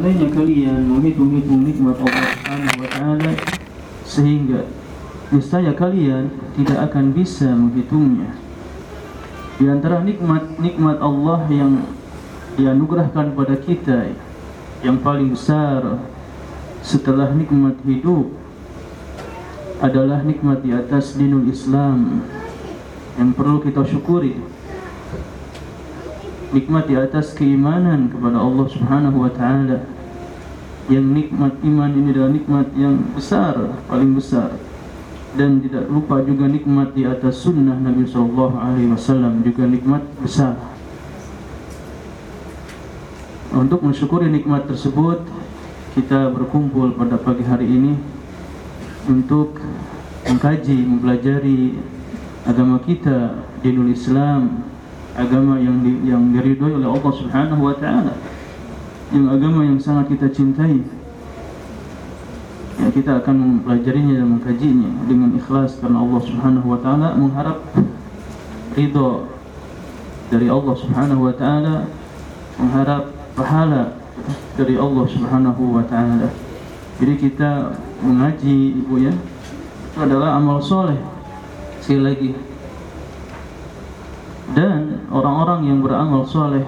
seandainya kalian menghitung-hitung nikmat Allah Subhanahu wa taala sehingga niscaya kalian tidak akan bisa menghitungnya. Di antara nikmat-nikmat Allah yang dianugerahkan kepada kita yang paling besar setelah nikmat hidup adalah nikmat di atas dinul Islam yang perlu kita syukuri nikmat di atas keimanan kepada Allah Subhanahu wa taala. Yang nikmat iman ini adalah nikmat yang besar paling besar. Dan tidak lupa juga nikmat di atas sunnah Nabi Sallallahu Alaihi Wasallam juga nikmat besar. Untuk mensyukuri nikmat tersebut kita berkumpul pada pagi hari ini untuk mengkaji, mempelajari agama kita dinul Islam agama yang di, yang diridhoi oleh Allah Subhanahu wa taala. Yang agama yang sangat kita cintai. Ya, kita akan mempelajarinya dan mengkajinya dengan ikhlas karena Allah Subhanahu wa taala mengharap ridho dari Allah Subhanahu wa taala, mengharap pahala dari Allah Subhanahu wa taala. Jadi kita mengaji Ibu ya, itu adalah amal soleh. Sekali lagi dan orang-orang yang beramal soleh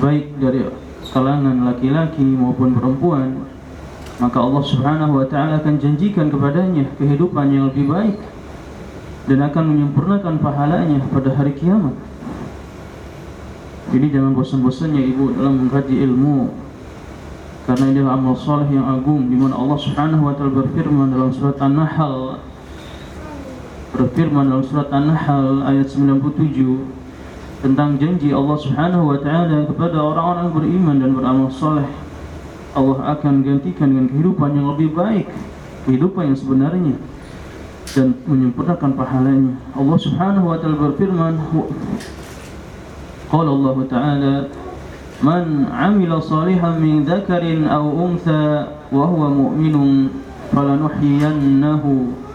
baik dari kalangan laki-laki maupun perempuan maka Allah Subhanahu wa taala akan janjikan kepadanya kehidupan yang lebih baik dan akan menyempurnakan pahalanya pada hari kiamat. Jadi jangan bosan-bosannya ibu dalam mengkaji ilmu karena ini adalah amal soleh yang agung di mana Allah Subhanahu wa taala berfirman dalam surat An-Nahl berfirman dalam surat An-Nahl ayat 97 tentang janji Allah Subhanahu wa taala kepada orang-orang beriman dan beramal soleh. Allah akan gantikan dengan kehidupan yang lebih baik, kehidupan yang sebenarnya dan menyempurnakan pahalanya. Allah Subhanahu wa taala berfirman, Qala Allah Ta'ala, "Man 'amila salihan min dzakarin aw untha wa huwa mu'minun falanuhyiyannahu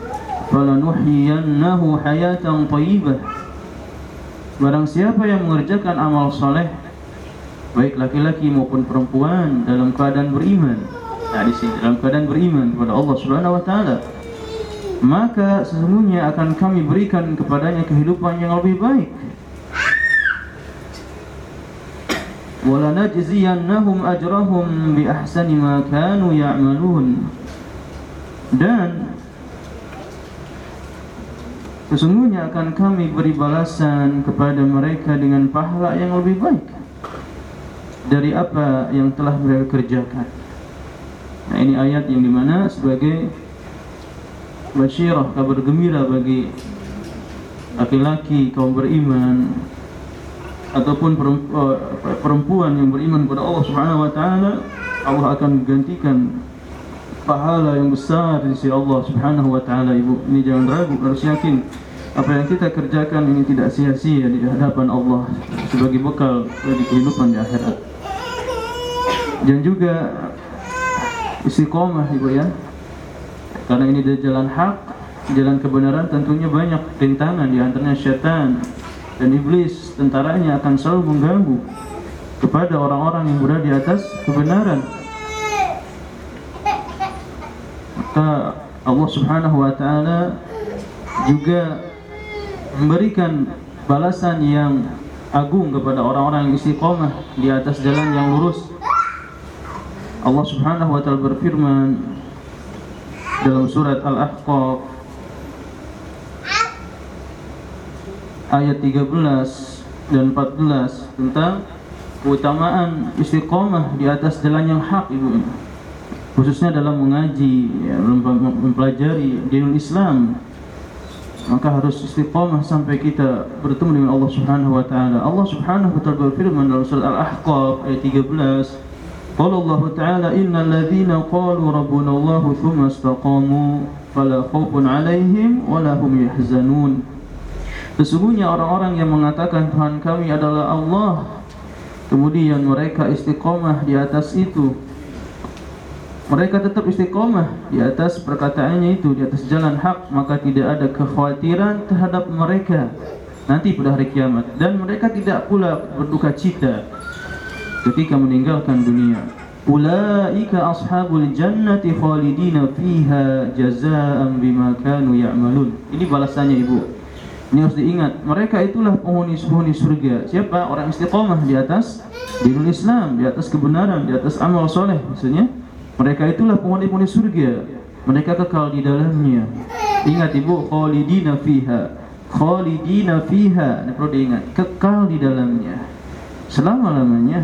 falanuhyiyannahu hayatan thayyibah Barang siapa yang mengerjakan amal soleh baik laki-laki maupun perempuan dalam keadaan beriman. Nah, di sini dalam keadaan beriman kepada Allah Subhanahu wa taala. Maka sesungguhnya akan kami berikan kepadanya kehidupan yang lebih baik. Wala najziyannahum ajrahum bi ahsani ma kanu ya'malun. Dan Sesungguhnya akan kami beri balasan kepada mereka dengan pahala yang lebih baik dari apa yang telah mereka kerjakan. Nah ini ayat yang di mana sebagai basyirah kabar gembira bagi laki-laki kaum beriman ataupun eh, perempuan yang beriman kepada Allah Subhanahu wa taala Allah akan menggantikan pahala yang besar di sisi Allah Subhanahu wa taala Ibu. Ini jangan ragu, harus yakin apa yang kita kerjakan ini tidak sia-sia di hadapan Allah sebagai bekal bagi kehidupan di akhirat. Dan juga istiqomah Ibu ya. Karena ini dari jalan hak, jalan kebenaran tentunya banyak rintangan di antaranya syaitan dan iblis tentaranya akan selalu mengganggu kepada orang-orang yang berada di atas kebenaran maka Allah Subhanahu wa taala juga memberikan balasan yang agung kepada orang-orang yang istiqomah di atas jalan yang lurus. Allah Subhanahu wa taala berfirman dalam surat Al-Ahqaf ayat 13 dan 14 tentang keutamaan istiqomah di atas jalan yang hak ibu khususnya dalam mengaji, ya, mempelajari dinul Islam, maka harus istiqamah sampai kita bertemu dengan Allah Subhanahu wa taala. Allah Subhanahu wa taala berfirman dalam surah Al-Ahqaf ayat 13, Qala Allah Ta'ala qalu rabbuna Allah thumma istaqamu fala khaufun 'alaihim hum yahzanun. Sesungguhnya orang-orang yang mengatakan Tuhan kami adalah Allah kemudian mereka istiqamah di atas itu mereka tetap istiqomah di atas perkataannya itu di atas jalan hak maka tidak ada kekhawatiran terhadap mereka nanti pada hari kiamat dan mereka tidak pula berduka cita ketika meninggalkan dunia Ulaika ashabul jannati khalidina fiha jazaa'an bima kanu ya'malun. Ini balasannya Ibu. Ini harus diingat, mereka itulah penghuni-penghuni surga. Siapa? Orang istiqomah di atas dinul Islam, di atas kebenaran, di atas amal soleh maksudnya. Mereka itulah penghuni-penghuni surga. Mereka kekal di dalamnya. Ingat Ibu, khalidina fiha. Khalidina fiha. Ini perlu diingat, kekal di dalamnya. Selama-lamanya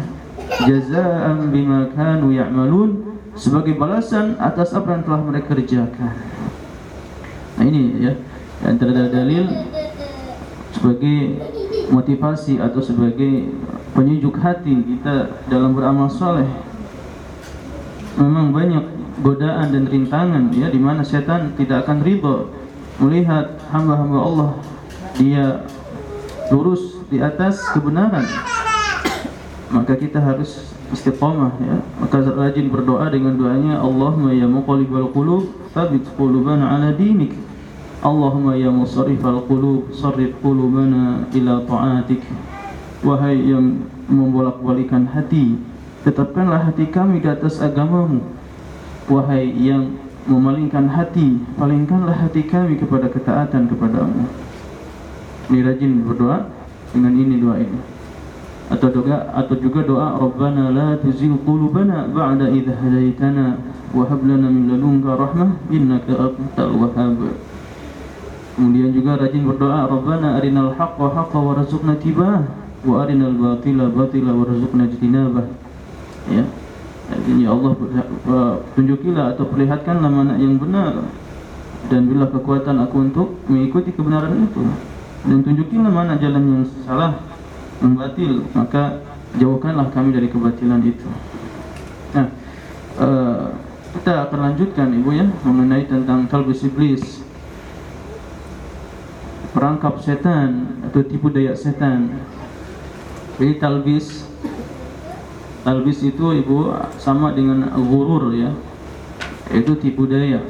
jazaa'an bima kanu ya'malun sebagai balasan atas apa yang telah mereka kerjakan. Nah ini ya antara dalil sebagai motivasi atau sebagai penyejuk hati kita dalam beramal soleh. Memang banyak godaan dan rintangan ya di mana setan tidak akan ridho melihat hamba-hamba Allah. Dia lurus di atas kebenaran. Maka kita harus istiqamah ya. Maka rajin berdoa dengan doanya Allahumma ya muqallibal qulub tsabbit qulubana ala dinik. Allahumma ya musarrifal qulub sarrif qulubana ila ta'atik. Wahai yang membolak-balikan hati tetapkanlah hati kami di atas agamamu wahai yang memalingkan hati palingkanlah hati kami kepada ketaatan kepadamu ini rajin berdoa dengan ini doa ini atau juga atau juga doa Rabbana la tuzigh qulubana ba'da idh hadaitana wa hab lana min ladunka rahmah innaka antal wahhab. Kemudian juga rajin berdoa Rabbana arinal haqqa haqqa warzuqna tibah wa arinal batila batila warzuqna ijtinabah. Ya. Jadi ya Allah tunjukilah atau perlihatkanlah mana yang benar. Dan bila kekuatan aku untuk mengikuti kebenaran itu. Dan tunjukilah mana jalan yang salah membatil maka jauhkanlah kami dari kebatilan itu. Nah uh, kita akan lanjutkan ibu ya mengenai tentang kalbus iblis. Perangkap setan atau tipu daya setan. Jadi talbis talbis itu ibu sama dengan gurur ya. Itu tipu daya.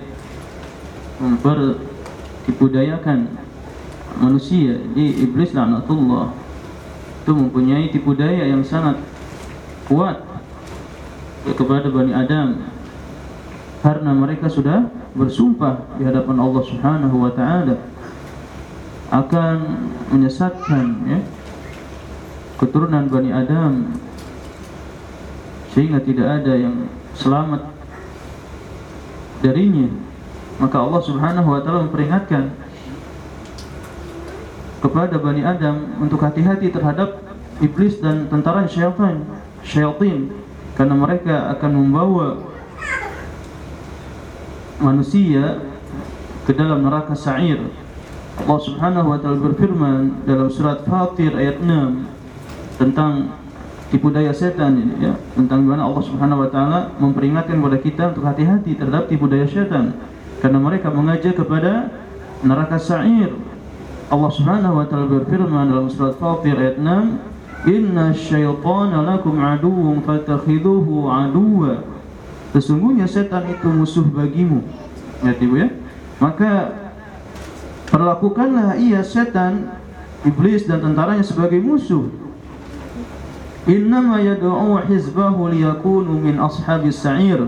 Tipu dayakan manusia. Jadi iblis laknatullah itu mempunyai tipu daya yang sangat kuat kepada Bani Adam. Karena mereka sudah bersumpah di hadapan Allah Subhanahu wa taala akan menyesatkan ya keturunan Bani Adam sehingga tidak ada yang selamat darinya. Maka Allah Subhanahu wa taala memperingatkan kepada Bani Adam untuk hati-hati terhadap iblis dan tentara syaitan syaitan. Karena mereka akan membawa manusia ke dalam neraka sa'ir. Allah Subhanahu wa taala berfirman dalam surat Fatir ayat 6 tentang tipu daya setan ya tentang bagaimana Allah Subhanahu wa taala memperingatkan kepada kita untuk hati-hati terhadap tipu daya setan karena mereka mengajak kepada neraka sa'ir Allah Subhanahu wa taala berfirman dalam surat Fatir ayat 6, "Inna syaitana lakum aduwwun fatakhiduhu aduwwa." Sesungguhnya setan itu musuh bagimu. Lihat Ibu ya. Maka perlakukanlah ia setan, iblis dan tentaranya sebagai musuh. Innama yad'u hizbahu liyakunu ashabis sa'ir.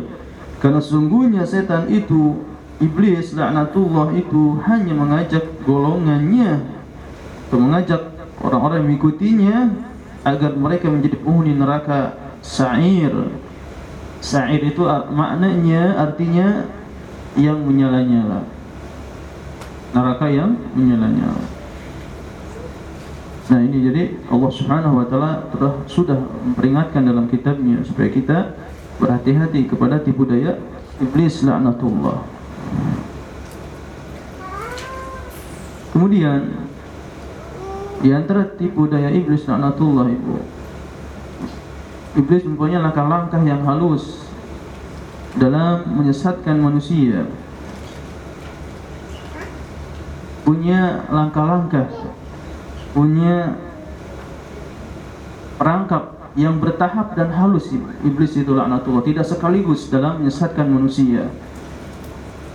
Karena sesungguhnya setan itu iblis laknatullah itu hanya mengajak golongannya atau mengajak orang-orang yang mengikutinya agar mereka menjadi penghuni neraka sa'ir. Sa'ir itu maknanya artinya yang menyala-nyala. Neraka yang menyala-nyala. Nah ini jadi Allah Subhanahu wa taala telah sudah memperingatkan dalam kitabnya supaya kita berhati-hati kepada tipu daya iblis laknatullah. Kemudian di antara tipu daya iblis laknatullah itu Iblis mempunyai langkah-langkah yang halus dalam menyesatkan manusia. Punya langkah-langkah, punya perangkap yang bertahap dan halus iblis itu laknatullah tidak sekaligus dalam menyesatkan manusia.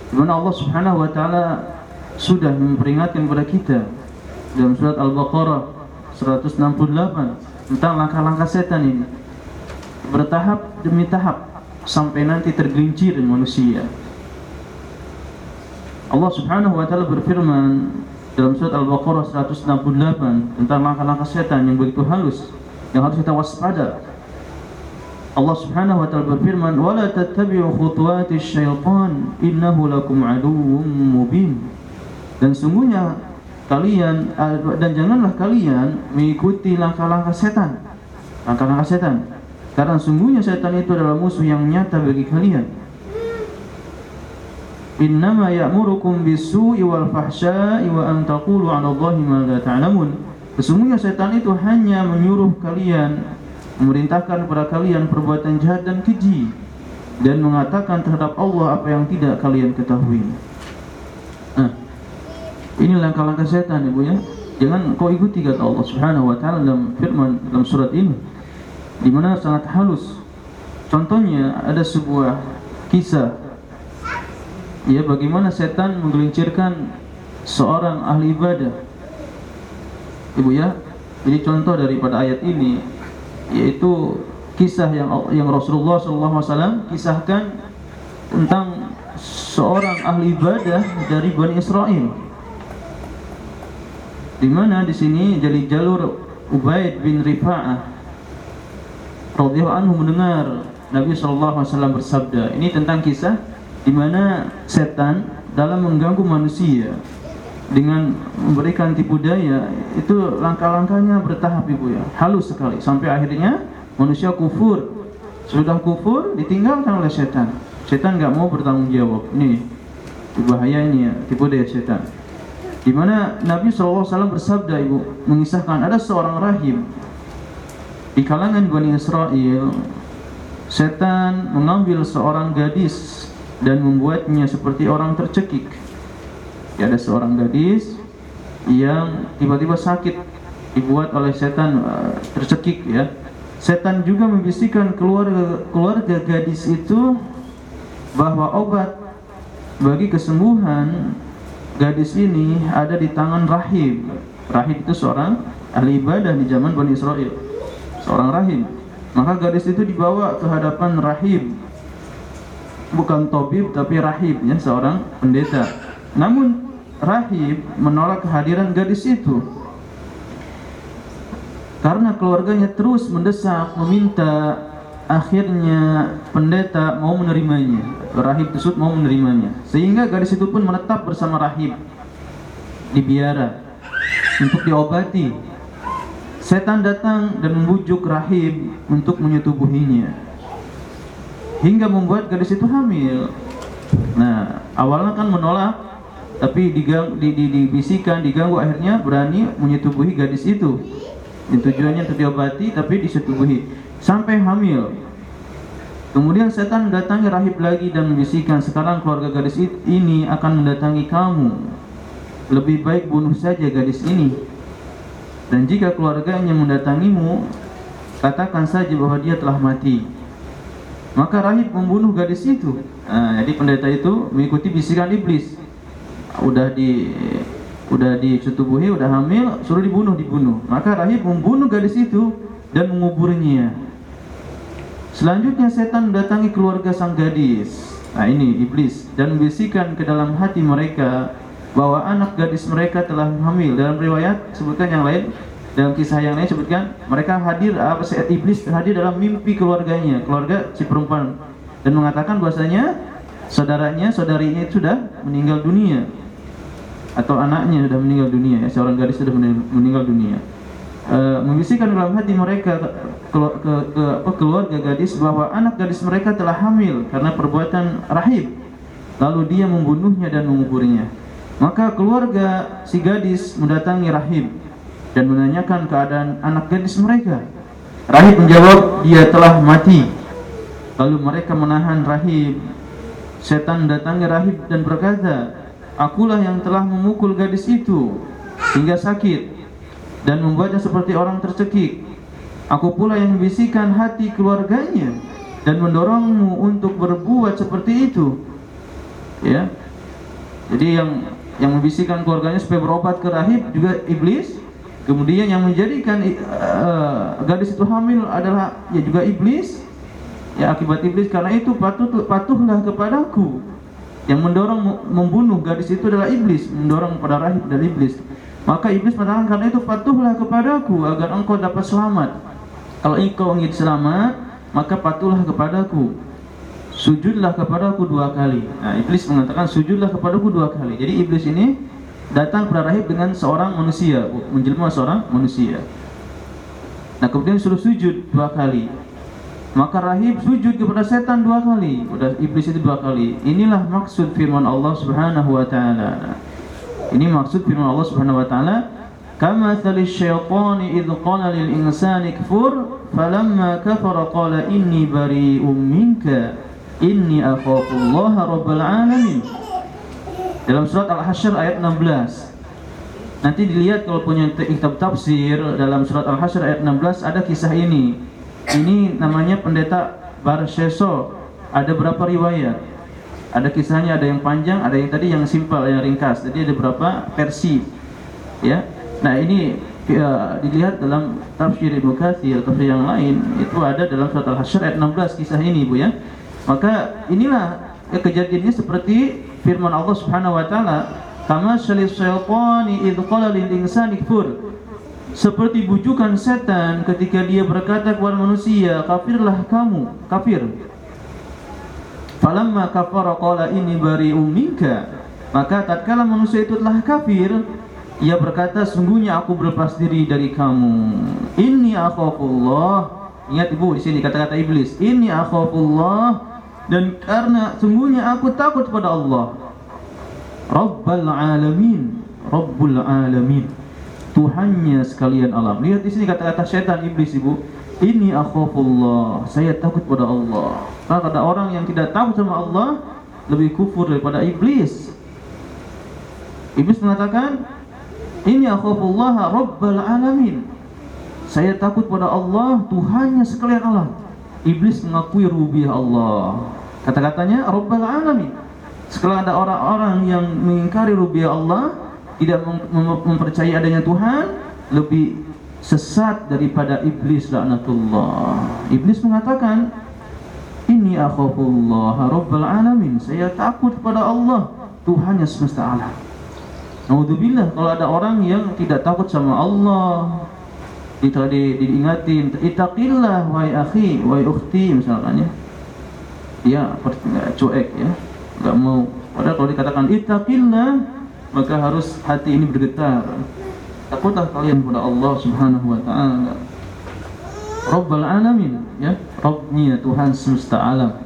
Mana Allah Subhanahu wa taala sudah memperingatkan kepada kita dalam surat Al-Baqarah 168 tentang langkah-langkah setan ini bertahap demi tahap sampai nanti tergelincir manusia. Allah Subhanahu wa taala berfirman dalam surat Al-Baqarah 168 tentang langkah-langkah setan yang begitu halus yang harus kita waspada. Allah Subhanahu wa taala berfirman, "Wa la tattabi'u khutuwati syaitan, innahu lakum aduwwum mubin." Dan sungguhnya kalian dan janganlah kalian mengikuti langkah-langkah setan. Langkah-langkah setan. Karena sungguhnya setan itu adalah musuh yang nyata bagi kalian. Innama ya'murukum bisu'i wal fahsya'i wa an taqulu 'ala Allahi ma la ta'lamun. Sesungguhnya setan itu hanya menyuruh kalian memerintahkan kepada kalian perbuatan jahat dan keji dan mengatakan terhadap Allah apa yang tidak kalian ketahui. Nah, ini langkah-langkah setan Ibu ya. Jangan kau ikuti kata Allah Subhanahu wa taala dalam firman dalam surat ini di mana sangat halus. Contohnya ada sebuah kisah ya bagaimana setan menggelincirkan seorang ahli ibadah. Ibu ya. Jadi contoh daripada ayat ini yaitu kisah yang yang Rasulullah SAW kisahkan tentang seorang ahli ibadah dari Bani Israel. Di mana di sini jadi jalur Ubaid bin Rifa'ah radhiyallahu anhu mendengar Nabi SAW bersabda. Ini tentang kisah di mana setan dalam mengganggu manusia dengan memberikan tipu daya itu langkah-langkahnya bertahap ibu ya. Halus sekali. Sampai akhirnya manusia kufur. Sudah kufur ditinggalkan oleh setan. Setan nggak mau bertanggung jawab. Nih bahayanya tipu daya setan. Di mana Nabi SAW bersabda ibu mengisahkan ada seorang rahim. Di kalangan Bani Israel setan mengambil seorang gadis dan membuatnya seperti orang tercekik. Ada seorang gadis yang tiba-tiba sakit dibuat oleh setan uh, tercekik ya. Setan juga membisikkan keluarga keluarga gadis itu bahwa obat bagi kesembuhan gadis ini ada di tangan rahib rahib itu seorang ahli ibadah di zaman Bani Israel. Seorang rahib maka gadis itu dibawa ke hadapan rahib bukan tabib tapi rahib ya seorang pendeta. Namun rahib menolak kehadiran gadis itu. Karena keluarganya terus mendesak meminta akhirnya pendeta mau menerimanya rahib tersebut mau menerimanya. Sehingga gadis itu pun menetap bersama rahib di biara untuk diobati. Setan datang dan membujuk rahib untuk menyetubuhinya hingga membuat gadis itu hamil nah awalnya kan menolak tapi digang, di, di, dibisikan, diganggu akhirnya berani menyetubuhi gadis itu. Yang tujuannya untuk diobati tapi disetubuhi sampai hamil. Kemudian setan mendatangi rahib lagi dan membisikkan sekarang keluarga gadis ini akan mendatangi kamu. Lebih baik bunuh saja gadis ini. Dan jika keluarganya mendatangimu, katakan saja bahwa dia telah mati. Maka rahib membunuh gadis itu. Nah, jadi pendeta itu mengikuti bisikan iblis udah di udah disetubuhi, udah hamil, suruh dibunuh, dibunuh. Maka rahib membunuh gadis itu dan menguburnya. Selanjutnya setan mendatangi keluarga sang gadis. Nah ini iblis dan membisikkan ke dalam hati mereka bahwa anak gadis mereka telah hamil. Dalam riwayat sebutkan yang lain, dalam kisah yang lain sebutkan mereka hadir apa iblis hadir dalam mimpi keluarganya, keluarga si perempuan. Dan mengatakan bahwasanya saudaranya, saudarinya itu sudah meninggal dunia. Atau anaknya sudah meninggal dunia ya seorang gadis sudah meninggal dunia. E, membisikkan dalam hati mereka ke, ke, ke, ke apa, keluarga gadis bahwa anak gadis mereka telah hamil karena perbuatan rahib. Lalu dia membunuhnya dan menguburnya. Maka keluarga si gadis mendatangi rahib dan menanyakan keadaan anak gadis mereka rahib menjawab dia telah mati lalu mereka menahan rahib setan mendatangi rahib dan berkata Akulah yang telah memukul gadis itu hingga sakit dan membuatnya seperti orang tercekik. Aku pula yang membisikkan hati keluarganya dan mendorongmu untuk berbuat seperti itu. Ya. Jadi yang yang membisikkan keluarganya supaya berobat ke rahib juga iblis. Kemudian yang menjadikan uh, gadis itu hamil adalah ya juga iblis. ya akibat iblis karena itu patuh patuhlah kepadaku. Yang mendorong membunuh gadis itu adalah iblis mendorong pada rahib dari iblis. Maka iblis mengatakan karena itu patuhlah kepadaku agar engkau dapat selamat. Kalau engkau ingin selamat maka patuhlah kepadaku. Sujudlah kepadaku dua kali. Nah iblis mengatakan sujudlah kepadaku dua kali. Jadi iblis ini datang kepada rahib dengan seorang manusia menjelma seorang manusia. Nah kemudian suruh sujud dua kali. Maka rahib sujud kepada setan dua kali Udah iblis itu dua kali. Inilah maksud firman Allah subhanahu wa ta'ala. Ini maksud firman Allah subhanahu wa ta'ala Kama thali syaitani idh qala lil insani kfur Falamma kafara qala inni bari'um minka Inni akhafullaha rabbal alamin Dalam surat Al-Hasyr ayat 16 Nanti dilihat kalau punya kitab tafsir dalam surat Al-Hasyr ayat 16 ada kisah ini. Ini namanya pendeta Barseso. Ada berapa riwayat? Ada kisahnya, ada yang panjang, ada yang tadi yang simpel, yang ringkas. Jadi ada berapa versi. Ya. Nah, ini ya, dilihat dalam tafsir Ibnu Katsir, tafsir yang lain itu ada dalam surat Al-Hasyr ayat 16 kisah ini, Bu ya. Maka inilah ya, kejadiannya seperti firman Allah Subhanahu wa taala Kama syaitani idh qala lil insani kfur. Seperti bujukan setan ketika dia berkata kepada manusia, kafirlah kamu, kafir. Falamma kafara qala inni bari'um minka. Maka tatkala manusia itu telah kafir, ia berkata, sungguhnya aku berlepas diri dari kamu. Inni akhafullah. Ingat ibu di sini kata-kata iblis. Inni akhafullah dan karena sungguhnya aku takut kepada Allah. Rabbal alamin, Rabbul alamin. Tuhannya sekalian alam. Lihat di sini kata-kata setan iblis Ibu. Ini akhafullah. Saya takut pada Allah. Kalau ada orang yang tidak takut sama Allah lebih kufur daripada iblis. Iblis mengatakan, "Ini akhafullah Rabbal alamin." Saya takut pada Allah, Tuhannya sekalian alam. Iblis mengakui rububiyah Allah. Kata-katanya Rabbal alamin. Setelah ada orang-orang yang mengingkari rububiyah Allah, tidak mem mempercayai adanya Tuhan, lebih sesat daripada iblis laknatullah. Iblis mengatakan, "Ini akhafullah rabbal alamin." Saya takut pada Allah, Tuhan yang semesta alam. Naudzubillah kalau ada orang yang tidak takut sama Allah, di, diingatin, "Ittaqillah wahai akhi, wahai ukhti" misalkan ya. Dia cuek ya. Nggak mau. Padahal kalau dikatakan ittaqillah maka harus hati ini bergetar. Takutlah kalian kepada Allah Subhanahu wa taala. Rabbul alamin ya. Rabbnya Tuhan semesta alam.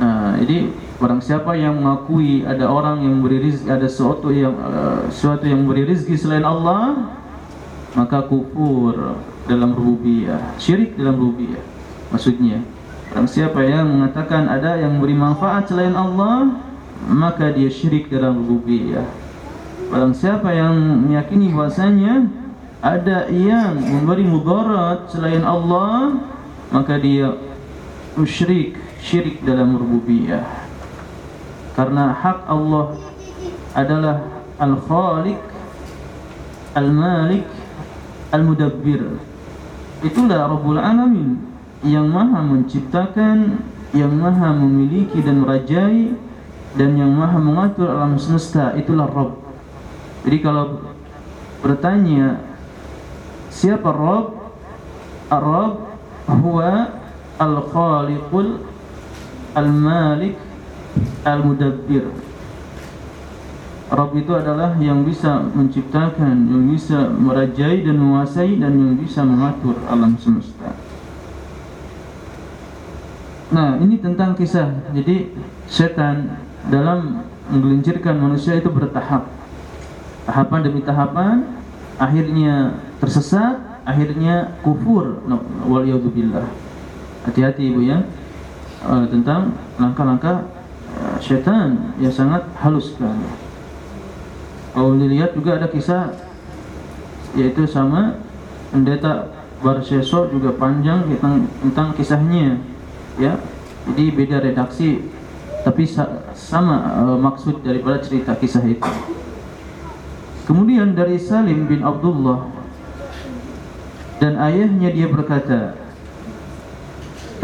Nah jadi barang siapa yang mengakui ada orang yang memberi rezeki ada sesuatu yang uh, sesuatu yang memberi rezeki selain Allah maka kufur dalam rububiyah syirik dalam rububiyah maksudnya Barang siapa yang mengatakan ada yang memberi manfaat selain Allah Maka dia syirik dalam rububiyah Barang siapa yang meyakini bahasanya Ada yang memberi mudarat selain Allah Maka dia musyrik Syirik dalam rububiyah Karena hak Allah adalah Al-Khaliq Al-Malik Al-Mudabbir. Itulah Rabbul Alamin yang maha menciptakan, yang maha memiliki dan merajai dan yang maha mengatur alam semesta itulah Rabb. Jadi kalau bertanya siapa Rabb? Ar-Rabb huwa al-Khaliqul al-Malik al-Mudabbir. Rabb itu adalah yang bisa menciptakan, yang bisa merajai dan menguasai dan yang bisa mengatur alam semesta. Nah, ini tentang kisah. Jadi setan dalam menggelincirkan manusia itu bertahap. Tahapan demi tahapan, akhirnya tersesat, akhirnya kufur. No, waliyadzubillah. Hati-hati Ibu ya. Uh, tentang langkah-langkah uh, setan yang sangat halus sekali. Kalau dilihat juga ada kisah yaitu sama pendeta Barseso juga panjang tentang, tentang kisahnya ya jadi beda redaksi tapi sama uh, maksud daripada cerita kisah itu kemudian dari Salim bin Abdullah dan ayahnya dia berkata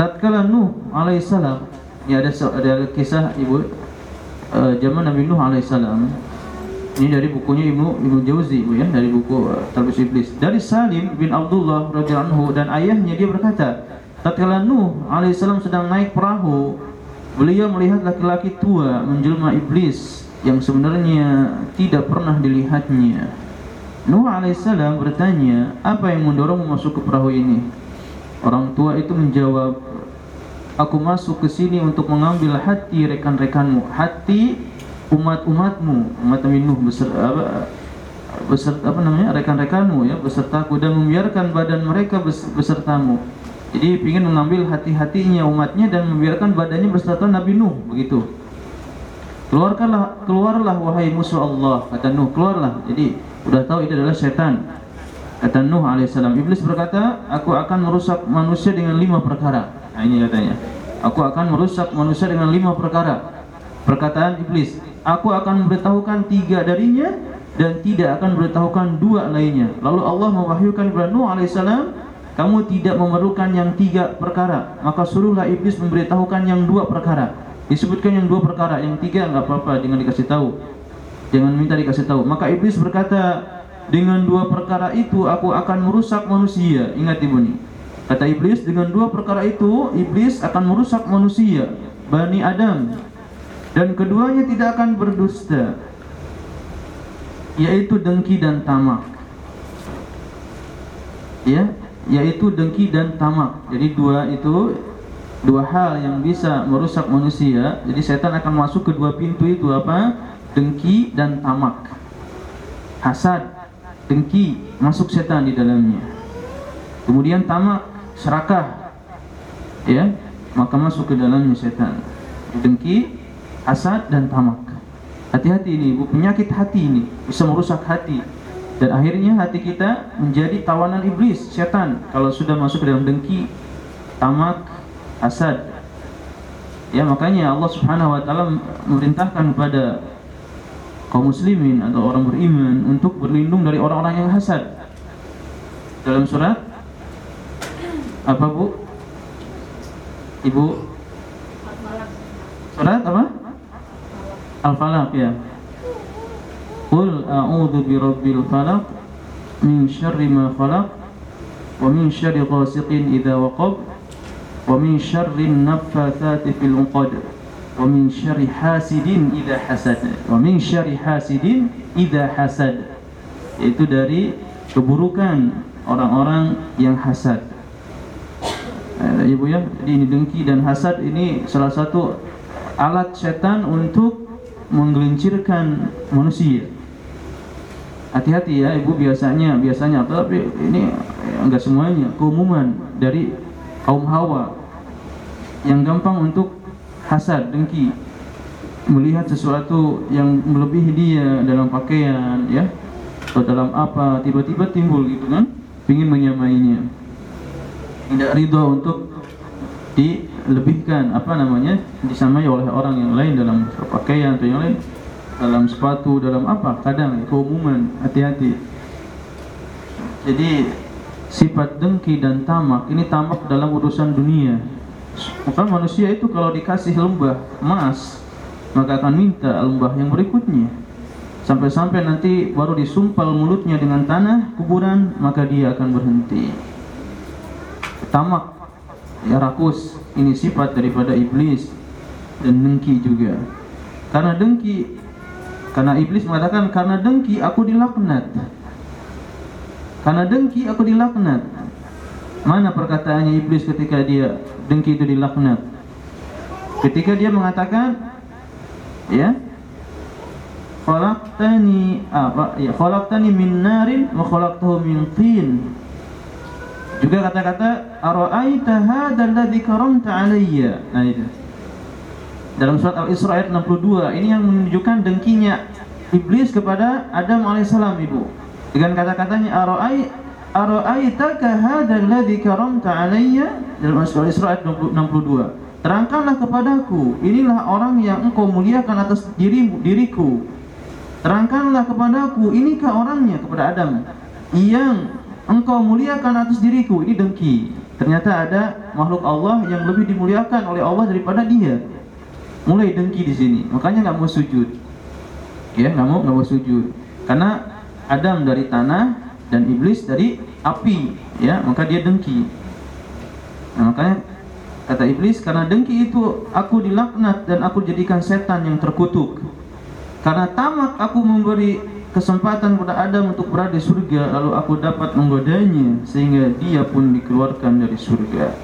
tatkala Nuh alaihissalam ya ada ada kisah ibu uh, zaman Nabi Nuh alaihissalam ini dari bukunya Ibnu Ibnu Jauzi Bu ya, dari buku uh, Talbis Iblis. Dari Salim bin Abdullah radhiyallahu dan ayahnya dia berkata, tatkala Nuh alaihissalam sedang naik perahu, beliau melihat laki-laki tua menjelma iblis yang sebenarnya tidak pernah dilihatnya. Nuh alaihissalam bertanya, apa yang mendorong masuk ke perahu ini? Orang tua itu menjawab, aku masuk ke sini untuk mengambil hati rekan-rekanmu, hati umat-umatmu, umat Nuh beserta apa, beserta apa namanya rekan-rekanmu ya besertaku dan membiarkan badan mereka besertamu. Jadi ingin mengambil hati-hatinya umatnya dan membiarkan badannya beserta Nabi Nuh begitu. Keluarkanlah keluarlah wahai musuh Allah kata Nuh keluarlah. Jadi sudah tahu itu adalah setan. Kata Nuh alaihissalam iblis berkata aku akan merusak manusia dengan lima perkara. Nah ini katanya. Aku akan merusak manusia dengan lima perkara. Perkataan iblis, aku akan memberitahukan tiga darinya dan tidak akan memberitahukan dua lainnya. Lalu Allah mewahyukan kepada Nuh alaihissalam, kamu tidak memerlukan yang tiga perkara, maka suruhlah iblis memberitahukan yang dua perkara. Disebutkan yang dua perkara, yang tiga nggak apa-apa, jangan dikasih tahu, jangan minta dikasih tahu. Maka iblis berkata, dengan dua perkara itu aku akan merusak manusia. Ingat ibu nih. Kata iblis, dengan dua perkara itu iblis akan merusak manusia, bani Adam dan keduanya tidak akan berdusta yaitu dengki dan tamak ya yaitu dengki dan tamak. Jadi dua itu dua hal yang bisa merusak manusia. Jadi setan akan masuk ke dua pintu itu apa? Dengki dan tamak. Hasad dengki masuk setan di dalamnya. Kemudian tamak serakah. Ya maka masuk ke dalamnya setan. Dengki hasad dan tamak. Hati-hati ini, ibu penyakit hati ini bisa merusak hati dan akhirnya hati kita menjadi tawanan iblis, setan kalau sudah masuk ke dalam dengki, tamak, hasad. Ya makanya Allah Subhanahu wa taala memerintahkan kepada kaum muslimin atau orang beriman untuk berlindung dari orang-orang yang hasad. Dalam surat apa Bu? Ibu Surat apa? Al-Falaq ya. Qul a'udzu birabbil falaq min syarri ma khalaq wa min syarri ghasiqin idza waqab wa min syarri naffatsati fil 'uqad wa min syarri hasidin idza hasad wa min syarri hasidin idza hasad itu dari keburukan orang-orang yang hasad. Eh, Ibu ya, ini dengki dan hasad ini salah satu alat setan untuk menggelincirkan manusia. Hati-hati ya, ibu biasanya biasanya. Tapi ini enggak semuanya. Keumuman dari kaum Hawa. Yang gampang untuk hasad, dengki, melihat sesuatu yang melebihi dia dalam pakaian ya. Atau dalam apa tiba-tiba timbul gitu kan, ingin menyamainya. Tidak ridho untuk dilebihkan apa namanya disamai oleh orang yang lain dalam pakaian atau yang lain dalam sepatu dalam apa? Kadang keumuman hati-hati. Jadi sifat dengki dan tamak ini tamak dalam urusan dunia. Maka manusia itu kalau dikasih lembah emas maka akan minta lembah yang berikutnya. Sampai-sampai nanti baru disumpal mulutnya dengan tanah kuburan maka dia akan berhenti. Tamak ya rakus. Ini sifat daripada iblis dan dengki juga. Karena dengki karena iblis mengatakan karena dengki aku dilaknat karena dengki aku dilaknat mana perkataannya iblis ketika dia dengki itu dilaknat ketika dia mengatakan ya khalaqtani apa ya khalaqtani min narin wa khalaqtahu min tin juga kata-kata ara'aita hadzal ladzi karamta alayya. Nah itu. Dalam surat Al-Isra ayat 62 ini yang menunjukkan dengkinya iblis kepada Adam alaihissalam ibu. Dengan kata-katanya ara'ai ara'aitaka hadzal ladzi karamta alayya dalam surat Al-Isra ayat 62. Terangkanlah kepadaku, inilah orang yang engkau muliakan atas diriku. Terangkanlah kepadaku, inikah orangnya kepada Adam yang engkau muliakan atas diriku ini dengki Ternyata ada makhluk Allah yang lebih dimuliakan oleh Allah daripada dia. Mulai dengki di sini. Makanya nggak mau sujud. Ya, nggak mau nggak mau sujud. Karena Adam dari tanah dan iblis dari api, ya, maka dia dengki. Nah, makanya kata iblis karena dengki itu aku dilaknat dan aku jadikan setan yang terkutuk. Karena tamak aku memberi kesempatan kepada Adam untuk berada di surga lalu aku dapat menggodanya sehingga dia pun dikeluarkan dari surga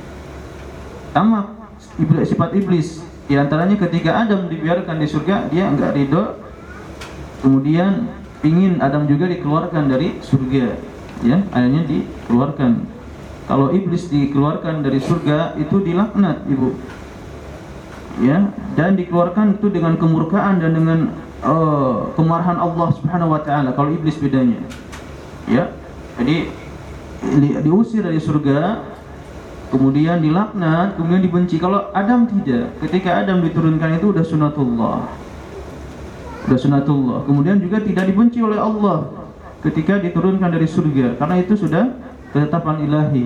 tamak iblis, sifat iblis di antaranya ketika Adam dibiarkan di surga dia enggak ridho kemudian ingin Adam juga dikeluarkan dari surga ya akhirnya dikeluarkan kalau iblis dikeluarkan dari surga itu dilaknat ibu ya dan dikeluarkan itu dengan kemurkaan dan dengan uh, kemarahan Allah Subhanahu wa taala kalau iblis bedanya. Ya. Jadi di, diusir dari surga kemudian dilaknat, kemudian dibenci. Kalau Adam tidak, ketika Adam diturunkan itu sudah sunatullah. Sudah sunatullah. Kemudian juga tidak dibenci oleh Allah ketika diturunkan dari surga karena itu sudah ketetapan ilahi.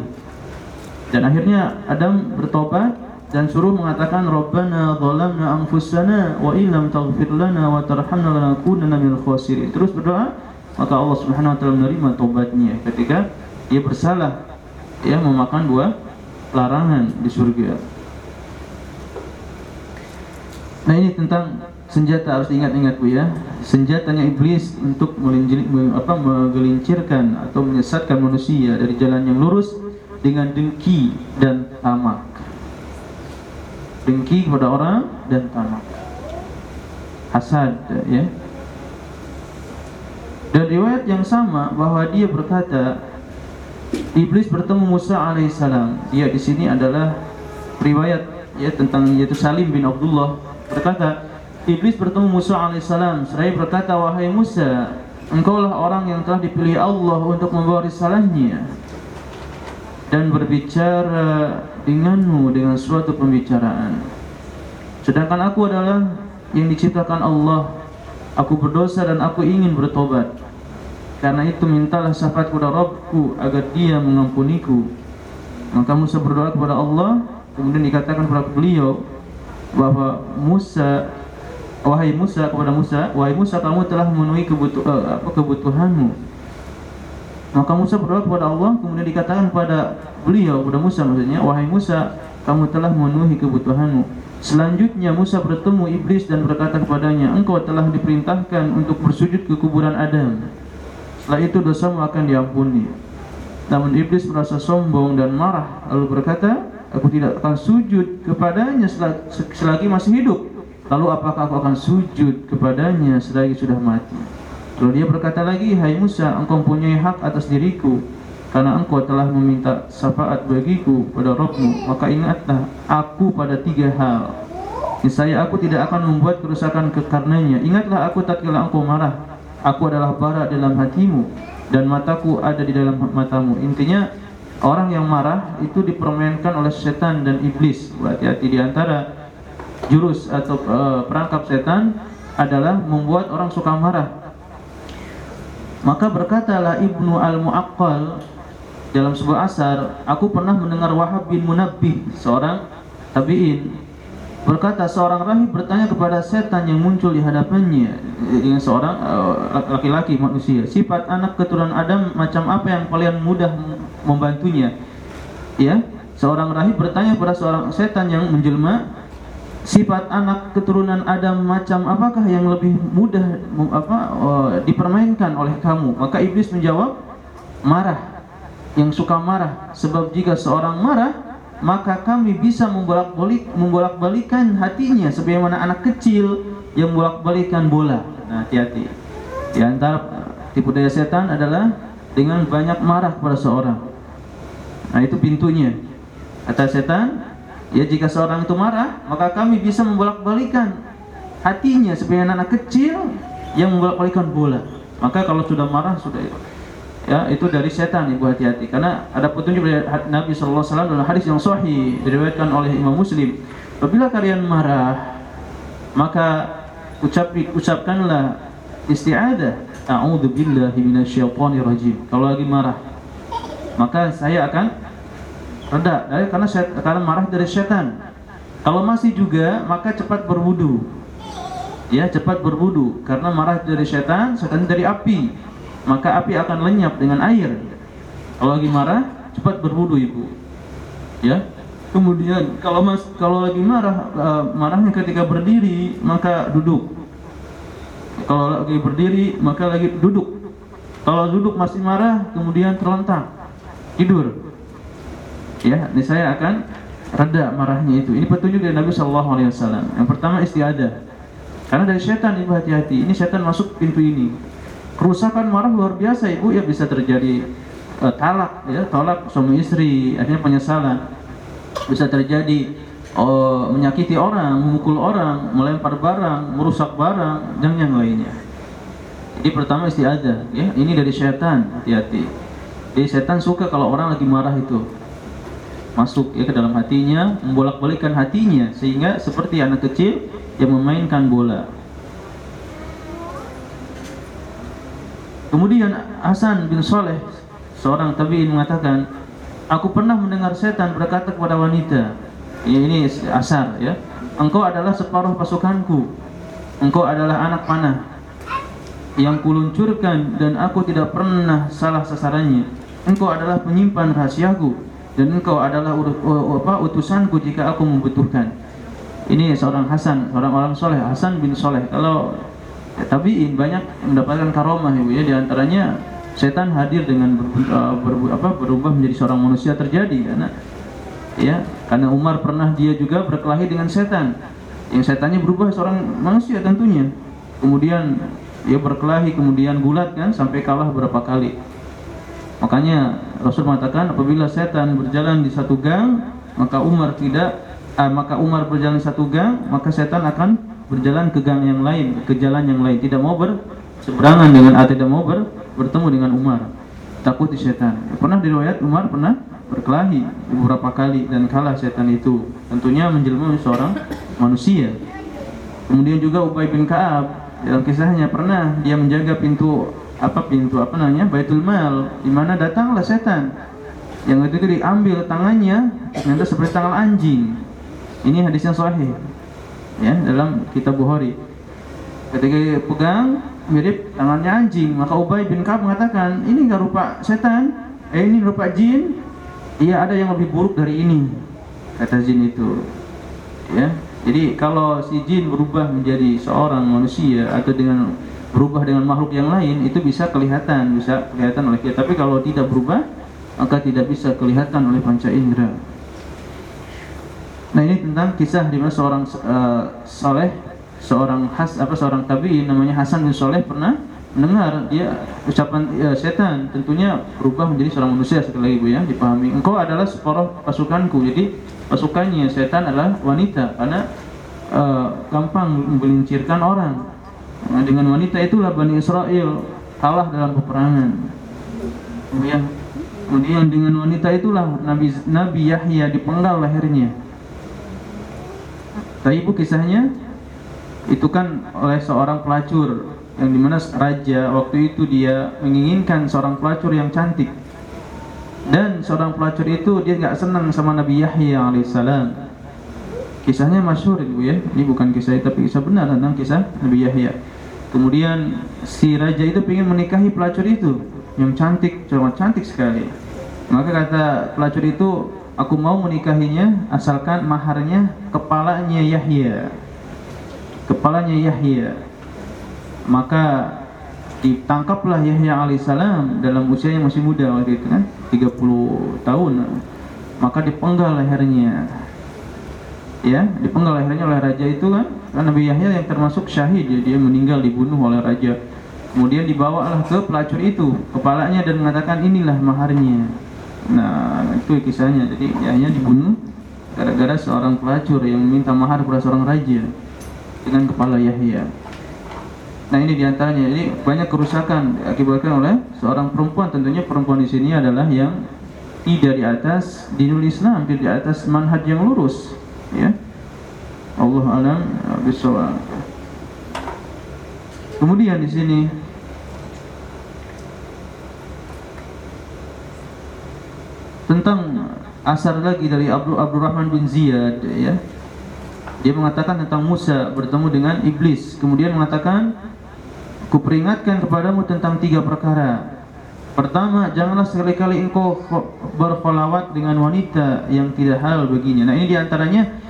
Dan akhirnya Adam bertobat dan suruh mengatakan Rabbana zalamna anfusana wa illam taghfir lana wa tarhamna lanakunanna minal khasirin. Terus berdoa, maka Allah Subhanahu wa taala menerima tobatnya ketika dia bersalah ya memakan dua larangan di surga. Nah ini tentang senjata harus ingat-ingat Bu ya. Senjatanya iblis untuk apa, menggelincirkan atau menyesatkan manusia dari jalan yang lurus dengan dengki dan tamak dengki kepada orang dan tamak hasad ya dan riwayat yang sama bahwa dia berkata iblis bertemu Musa alaihissalam dia di sini adalah riwayat ya tentang yaitu Salim bin Abdullah berkata iblis bertemu Musa alaihissalam seraya berkata wahai Musa engkaulah orang yang telah dipilih Allah untuk membawa risalahnya dan berbicara denganmu dengan suatu pembicaraan. Sedangkan aku adalah yang diciptakan Allah. Aku berdosa dan aku ingin bertobat. Karena itu mintalah syafaat kepada Rabbku agar dia mengampuniku. Maka Musa berdoa kepada Allah, kemudian dikatakan kepada beliau bahwa Musa wahai Musa kepada Musa, wahai Musa kamu telah memenuhi kebutuh, uh, apa kebutuhanmu. Maka Musa berdoa kepada Allah, kemudian dikatakan kepada beliau kepada Musa maksudnya, wahai Musa, kamu telah memenuhi kebutuhanmu. Selanjutnya Musa bertemu iblis dan berkata kepadanya, engkau telah diperintahkan untuk bersujud ke kuburan Adam. Setelah itu dosamu akan diampuni. Namun iblis merasa sombong dan marah lalu berkata, aku tidak akan sujud kepadanya selagi masih hidup. Lalu apakah aku akan sujud kepadanya selagi sudah mati? Lalu dia berkata lagi, Hai Musa, engkau mempunyai hak atas diriku Karena engkau telah meminta syafaat bagiku pada Rabbmu Maka ingatlah aku pada tiga hal Niscaya aku tidak akan membuat kerusakan kekarenanya Ingatlah aku tatkala engkau marah Aku adalah bara dalam hatimu Dan mataku ada di dalam matamu. Intinya orang yang marah itu dipermainkan oleh setan dan iblis. Hati-hati di antara jurus atau uh, perangkap setan adalah membuat orang suka marah. Maka berkatalah Ibnu Al-Mu'aqqal dalam sebuah asar, aku pernah mendengar Wahab bin Munabbih, seorang tabi'in, berkata seorang rahib bertanya kepada setan yang muncul di hadapannya. Dengan seorang eh, laki-laki uh, manusia, sifat anak keturunan Adam macam apa yang kalian mudah membantunya? Ya, seorang rahib bertanya kepada seorang setan yang menjelma, sifat anak keturunan Adam macam apakah yang lebih mudah apa uh, dipermainkan oleh kamu? Maka iblis menjawab marah. Yang suka marah sebab jika seorang marah maka kami bisa membolak-balik membolak-balikan hatinya sebagaimana anak kecil yang membolak-balikan bola nah hati-hati di antara tipu daya setan adalah dengan banyak marah kepada seorang nah itu pintunya kata setan Ya jika seorang itu marah, maka kami bisa membolak-balikan hatinya sebagai anak kecil yang membolak-balikan bola. Maka kalau sudah marah sudah. Ya, itu dari setan ibu hati-hati karena ada petunjuk dari Nabi wasallam dalam hadis yang sahih diriwayatkan oleh Imam Muslim. Apabila kalian marah, maka ucap ucapkanlah isti'adah. A'udzu billahi minasyaitonir rajim. Kalau lagi marah, maka saya akan reda karena karena marah dari setan. Kalau masih juga maka cepat berwudu. Ya, cepat berwudu karena marah dari setan, setan dari api. Maka api akan lenyap dengan air. Kalau lagi marah, cepat berwudu Ibu. Ya. Kemudian kalau Mas kalau lagi marah, uh, marahnya ketika berdiri, maka duduk. Kalau lagi berdiri, maka lagi duduk. Kalau duduk masih marah, kemudian terlentang, tidur. Ya, ini saya akan reda marahnya itu. Ini petunjuk dari Nabi Shallallahu Alaihi Wasallam. Yang pertama istiadah. Karena dari setan ibu hati-hati. Ini setan masuk pintu ini. Kerusakan marah luar biasa ibu. Ya bisa terjadi uh, talak ya talak suami istri akhirnya penyesalan. Bisa terjadi uh, menyakiti orang memukul orang melempar barang merusak barang dan yang lainnya. Jadi pertama istiadah ya. Ini dari setan hati-hati. Jadi setan suka kalau orang lagi marah itu. Masuk ya ke dalam hatinya, membolak-balikkan hatinya sehingga seperti anak kecil yang memainkan bola. Kemudian Hasan bin Soleh seorang tabiin mengatakan, aku pernah mendengar setan berkata kepada wanita, ya, ini asar ya, engkau adalah separuh pasukanku, engkau adalah anak panah yang kuluncurkan dan aku tidak pernah salah sasarannya. Engkau adalah penyimpan rahasiaku dan engkau adalah apa, utusanku jika aku membutuhkan. Ini seorang Hasan, seorang orang soleh, Hasan bin Soleh. Kalau tabiin banyak mendapatkan karomah ibu ya, di antaranya setan hadir dengan ber, uh, ber, apa, berubah menjadi seorang manusia terjadi karena ya karena Umar pernah dia juga berkelahi dengan setan. Yang setannya berubah seorang manusia tentunya. Kemudian dia berkelahi kemudian gulat kan sampai kalah berapa kali. Makanya Rasul mengatakan apabila setan berjalan di satu gang, maka Umar tidak eh, maka Umar berjalan di satu gang, maka setan akan berjalan ke gang yang lain, ke jalan yang lain, tidak mau berseberangan dengan atau tidak mau ber, bertemu dengan Umar. Takut di setan. Pernah diriwayat Umar pernah berkelahi beberapa kali dan kalah setan itu. Tentunya menjelma seorang manusia. Kemudian juga Ubay bin Ka'ab dalam kisahnya pernah dia menjaga pintu apa pintu apa namanya Baitul Mal di mana datanglah setan yang itu, itu diambil tangannya ternyata seperti tangan anjing ini hadis yang sahih ya dalam kitab Bukhari. Ketika pegang mirip tangannya anjing. Maka Ubay bin Ka'ab mengatakan ini enggak rupa setan? Eh ini rupa jin? Iya ada yang lebih buruk dari ini kata jin itu. Ya jadi kalau si jin berubah menjadi seorang manusia atau dengan berubah dengan makhluk yang lain itu bisa kelihatan, bisa kelihatan oleh kita. Tapi kalau tidak berubah, maka tidak bisa kelihatan oleh panca indera. Nah ini tentang kisah di mana seorang uh, soleh, seorang has apa seorang tabiin namanya Hasan bin Soleh pernah mendengar dia ucapan ya, setan tentunya berubah menjadi seorang manusia sekali lagi bu ya dipahami engkau adalah separuh pasukanku jadi pasukannya setan adalah wanita karena uh, gampang membelincirkan orang Nah, dengan wanita itulah Bani Israel kalah dalam peperangan. Kemudian, kemudian dengan wanita itulah Nabi Nabi Yahya dipenggal lehernya. Tapi ibu kisahnya itu kan oleh seorang pelacur yang di mana raja waktu itu dia menginginkan seorang pelacur yang cantik. Dan seorang pelacur itu dia nggak senang sama Nabi Yahya alaihissalam kisahnya masyhur ibu ya. Ini bukan kisah tapi kisah benar tentang kisah Nabi Yahya. Kemudian si raja itu ingin menikahi pelacur itu yang cantik, sangat cantik sekali. Maka kata pelacur itu, aku mau menikahinya asalkan maharnya kepalanya Yahya. Kepalanya Yahya. Maka ditangkaplah Yahya alaihissalam dalam usia yang masih muda waktu itu kan 30 tahun. Maka dipenggal lehernya. Ya dipenggal lehernya oleh raja itu kan Nabi Yahya yang termasuk syahid. Ya, dia meninggal dibunuh oleh raja. Kemudian dibawalah ke pelacur itu kepalanya dan mengatakan inilah maharnya nah itu kisahnya. Jadi Yahya dibunuh gara-gara seorang pelacur yang meminta mahar kepada seorang raja dengan kepala Yahya. Nah ini di antaranya. Jadi banyak kerusakan akibatkan oleh seorang perempuan. Tentunya perempuan di sini adalah yang tidak di atas dinul Islam tidak di atas manhaj yang lurus ya. Allah alam bisawab kemudian di sini tentang asar lagi dari Abdul Abdurrahman bin Ziyad ya. Dia mengatakan tentang Musa bertemu dengan iblis, kemudian mengatakan, "Kuperingatkan kepadamu tentang tiga perkara. Pertama, janganlah sekali-kali engkau berkholawat dengan wanita yang tidak halal baginya." Nah, ini di antaranya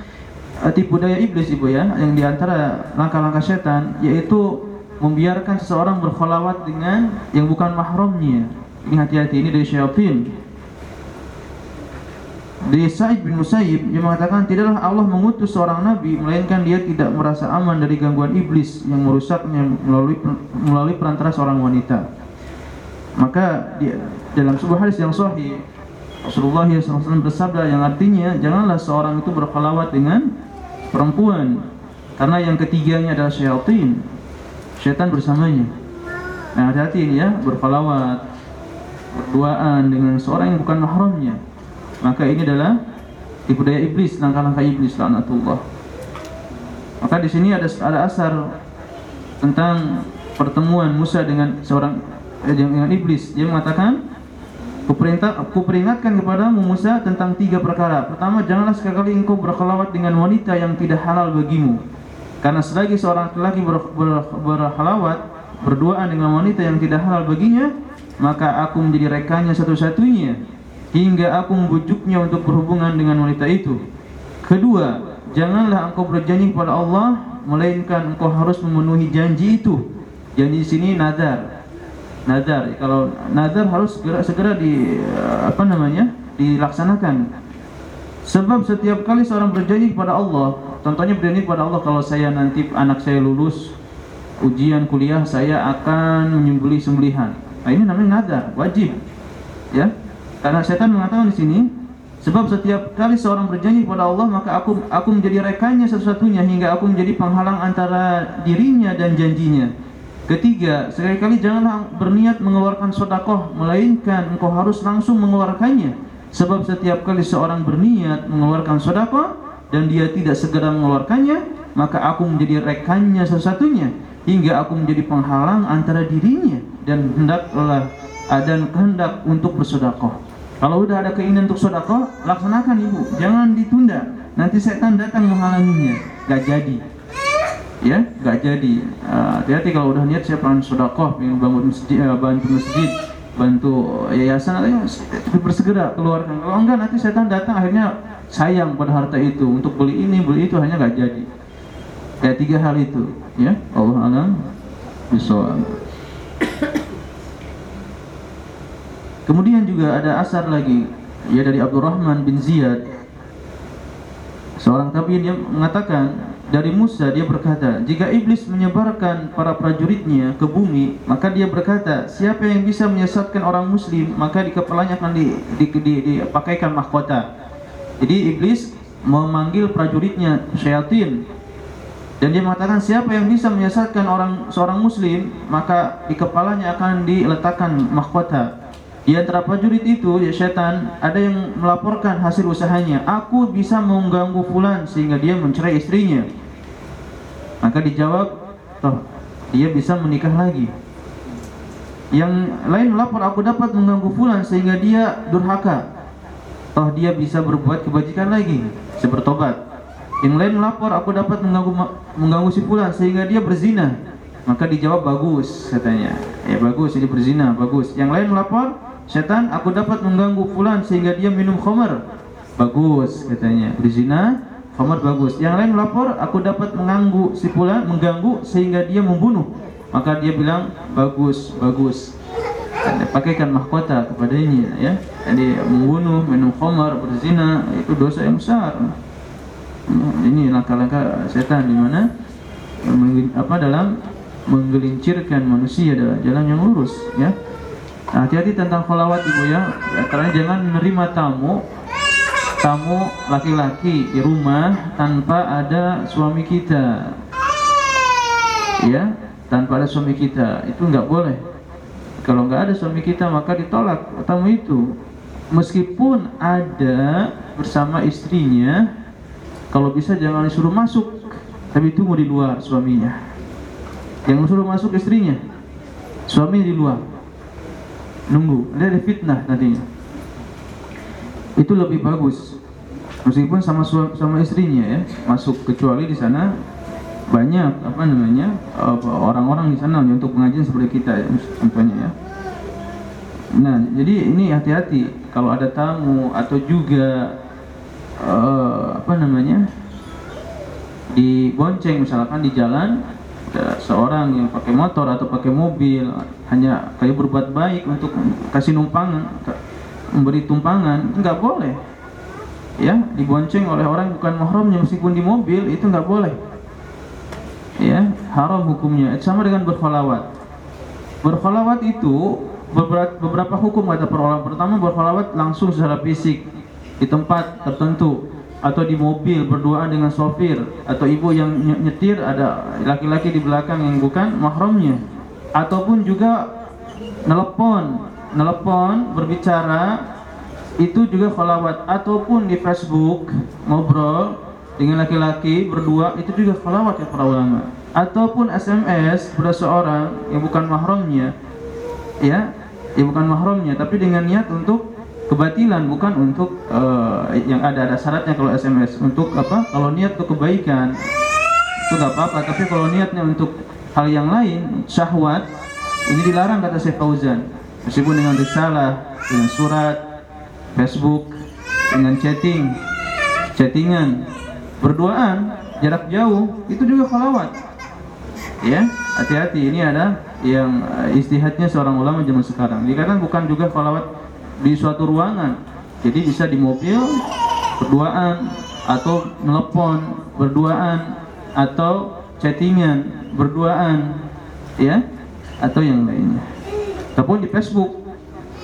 uh, tipu daya iblis ibu ya, yang di antara langkah-langkah setan yaitu membiarkan seseorang berkholawat dengan yang bukan mahramnya. Ini hati-hati ini dari syaitan dari Sa'id bin Musayyib dia mengatakan tidaklah Allah mengutus seorang nabi melainkan dia tidak merasa aman dari gangguan iblis yang merusaknya melalui melalui perantara seorang wanita. Maka dia, dalam sebuah hadis yang sahih Rasulullah SAW bersabda yang artinya janganlah seorang itu berkhalawat dengan perempuan karena yang ketiganya adalah syaitan. Syaitan bersamanya. Nah, hati-hati ya berkhalawat berduaan dengan seorang yang bukan mahramnya maka ini adalah tipu daya iblis, langkah-langkah iblis laknatullah. Maka di sini ada ada asar tentang pertemuan Musa dengan seorang eh, dengan iblis. Dia mengatakan, "Kuperintah kuperingatkan kepadamu Musa tentang tiga perkara. Pertama, janganlah sekali-kali engkau berkelawat dengan wanita yang tidak halal bagimu. Karena selagi seorang laki ber, ber, berhalawat berduaan dengan wanita yang tidak halal baginya, maka aku menjadi rekannya satu-satunya hingga aku membujuknya untuk berhubungan dengan wanita itu. Kedua, janganlah engkau berjanji kepada Allah melainkan engkau harus memenuhi janji itu. Janji di sini nazar. Nazar. Kalau nazar harus segera segera di apa namanya? dilaksanakan. Sebab setiap kali seorang berjanji kepada Allah, contohnya berjanji kepada Allah kalau saya nanti anak saya lulus ujian kuliah saya akan menyembelih sembelihan. Nah, ini namanya nazar, wajib. Ya, karena setan mengatakan di sini, sebab setiap kali seorang berjanji kepada Allah, maka aku aku menjadi rekannya satu-satunya hingga aku menjadi penghalang antara dirinya dan janjinya. Ketiga, sekali-kali janganlah berniat mengeluarkan sodakoh, melainkan engkau harus langsung mengeluarkannya. Sebab setiap kali seorang berniat mengeluarkan sodakoh dan dia tidak segera mengeluarkannya, maka aku menjadi rekannya satu-satunya hingga aku menjadi penghalang antara dirinya dan hendaklah ada kehendak untuk bersodakoh. Kalau udah ada keinginan untuk sodakoh, laksanakan ibu, jangan ditunda. Nanti setan datang menghalanginya, gak jadi. Ya, gak jadi. Ah, hati-hati uh, kalau udah niat saya pengen sodakoh, pengen bangun masjid, uh, bantu masjid, bantu yayasan, ya, bersegera keluarkan. Kalau enggak nanti setan datang akhirnya sayang pada harta itu untuk beli ini beli itu hanya gak jadi. Kayak tiga hal itu, ya. Allah alam bisawab. Kemudian juga ada asar lagi. Ya dari Abdurrahman bin Ziyad. Seorang tabiin yang mengatakan dari Musa dia berkata jika iblis menyebarkan para prajuritnya ke bumi maka dia berkata siapa yang bisa menyesatkan orang muslim maka di kepalanya akan di, di, di, dipakaikan mahkota jadi iblis memanggil prajuritnya syaitan dan dia mengatakan siapa yang bisa menyesatkan orang seorang muslim maka di kepalanya akan diletakkan mahkota di antara prajurit itu, ya setan, ada yang melaporkan hasil usahanya. Aku bisa mengganggu fulan sehingga dia mencerai istrinya. Maka dijawab, toh dia bisa menikah lagi. Yang lain melapor, aku dapat mengganggu fulan sehingga dia durhaka. Toh dia bisa berbuat kebajikan lagi, sebertobat. Yang lain melapor, aku dapat mengganggu mengganggu si fulan sehingga dia berzina. Maka dijawab bagus katanya. Ya bagus, ini berzina, bagus. Yang lain melapor, Setan, aku dapat mengganggu fulan sehingga dia minum khamar. Bagus katanya. Berzina, khamar bagus. Yang lain melapor, aku dapat mengganggu si fulan, mengganggu sehingga dia membunuh. Maka dia bilang, bagus, bagus. Dan pakaikan mahkota kepadanya ya. Jadi membunuh, minum khamar, berzina itu dosa yang besar. Ini langkah-langkah setan di mana apa dalam menggelincirkan manusia dalam jalan yang lurus ya hati-hati tentang kholawat ibu ya. karena jangan menerima tamu tamu laki-laki di rumah tanpa ada suami kita. Ya tanpa ada suami kita. Itu nggak boleh. Kalau nggak ada suami kita maka ditolak tamu itu. Meskipun ada bersama istrinya kalau bisa jangan disuruh masuk. Tapi tunggu di luar suaminya. Yang suruh masuk istrinya suami di luar nunggu. Ada fitnah nantinya. Itu lebih bagus. Meskipun sama sama istrinya ya masuk kecuali di sana banyak apa namanya orang-orang di sana untuk pengajian seperti kita ya, contohnya ya. Nah jadi ini hati-hati. Kalau ada tamu atau juga uh, apa namanya dibonceng misalkan di jalan seorang yang pakai motor atau pakai mobil hanya kayak berbuat baik untuk kasih numpangan memberi tumpangan nggak boleh. Ya dibonceng oleh orang bukan mahramnya meskipun di mobil itu nggak boleh. Ya haram hukumnya. Sama dengan berkholawat. Berkholawat itu beberapa, beberapa hukum kata para pertama berkholawat langsung secara fisik di tempat tertentu atau di mobil berduaan dengan sopir. Atau ibu yang nyetir ada laki-laki di belakang yang bukan mahramnya. Ataupun juga nelpon. Nelpon berbicara itu juga kholawat. Ataupun di Facebook ngobrol dengan laki-laki berdua itu juga kholawat ya para ulama. Ataupun SMS pada seorang yang bukan mahramnya. Ya yang bukan mahramnya tapi dengan niat untuk kebatilan bukan untuk uh, yang ada ada syaratnya kalau SMS untuk apa? Kalau niat untuk kebaikan itu gak apa-apa. Tapi kalau niatnya untuk hal yang lain syahwat ini dilarang kata Syekh Fauzan. Meskipun dengan risalah dengan surat Facebook, dengan chatting, chattingan, berduaan, jarak jauh, itu juga khalawat. Ya, hati-hati. Ini ada yang eh, istihadnya seorang ulama zaman sekarang. Dikatakan bukan juga khalawat di suatu ruangan. Jadi bisa di mobil berduaan atau telepon berduaan atau chattingan berduaan ya atau yang lainnya. Ataupun di Facebook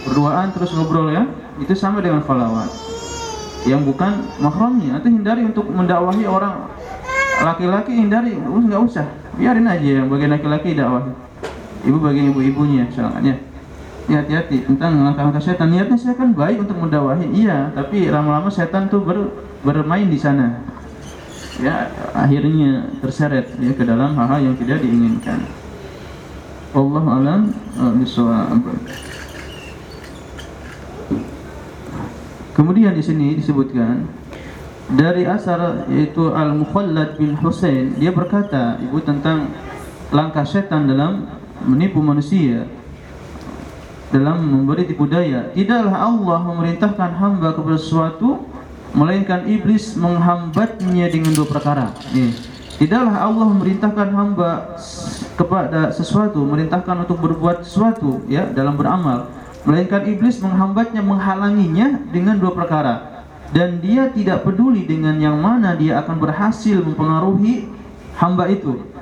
berduaan terus ngobrol ya. Itu sama dengan khalawat yang bukan mahramnya atau hindari untuk mendakwahi orang laki-laki hindari. Nggak usah biarin aja yang bagian laki-laki dakwah ibu bagian ibu-ibunya misalnya. ya hati-hati tentang langkah-langkah setan. Niatnya saya kan baik untuk mendakwahi iya. Tapi lama-lama setan tuh ber, bermain di sana. Ya akhirnya terseret ya ke dalam hal-hal yang tidak diinginkan. Allah alam uh, Kemudian di sini disebutkan dari asar yaitu Al-Mukhallad bin Husain dia berkata ibu tentang langkah setan dalam menipu manusia dalam memberi tipu daya. Tidaklah Allah memerintahkan hamba kepada sesuatu melainkan iblis menghambatnya dengan dua perkara. Nih. tidaklah Allah memerintahkan hamba kepada sesuatu memerintahkan untuk berbuat sesuatu ya dalam beramal. Melainkan iblis menghambatnya menghalanginya dengan dua perkara. Dan dia tidak peduli dengan yang mana dia akan berhasil mempengaruhi hamba itu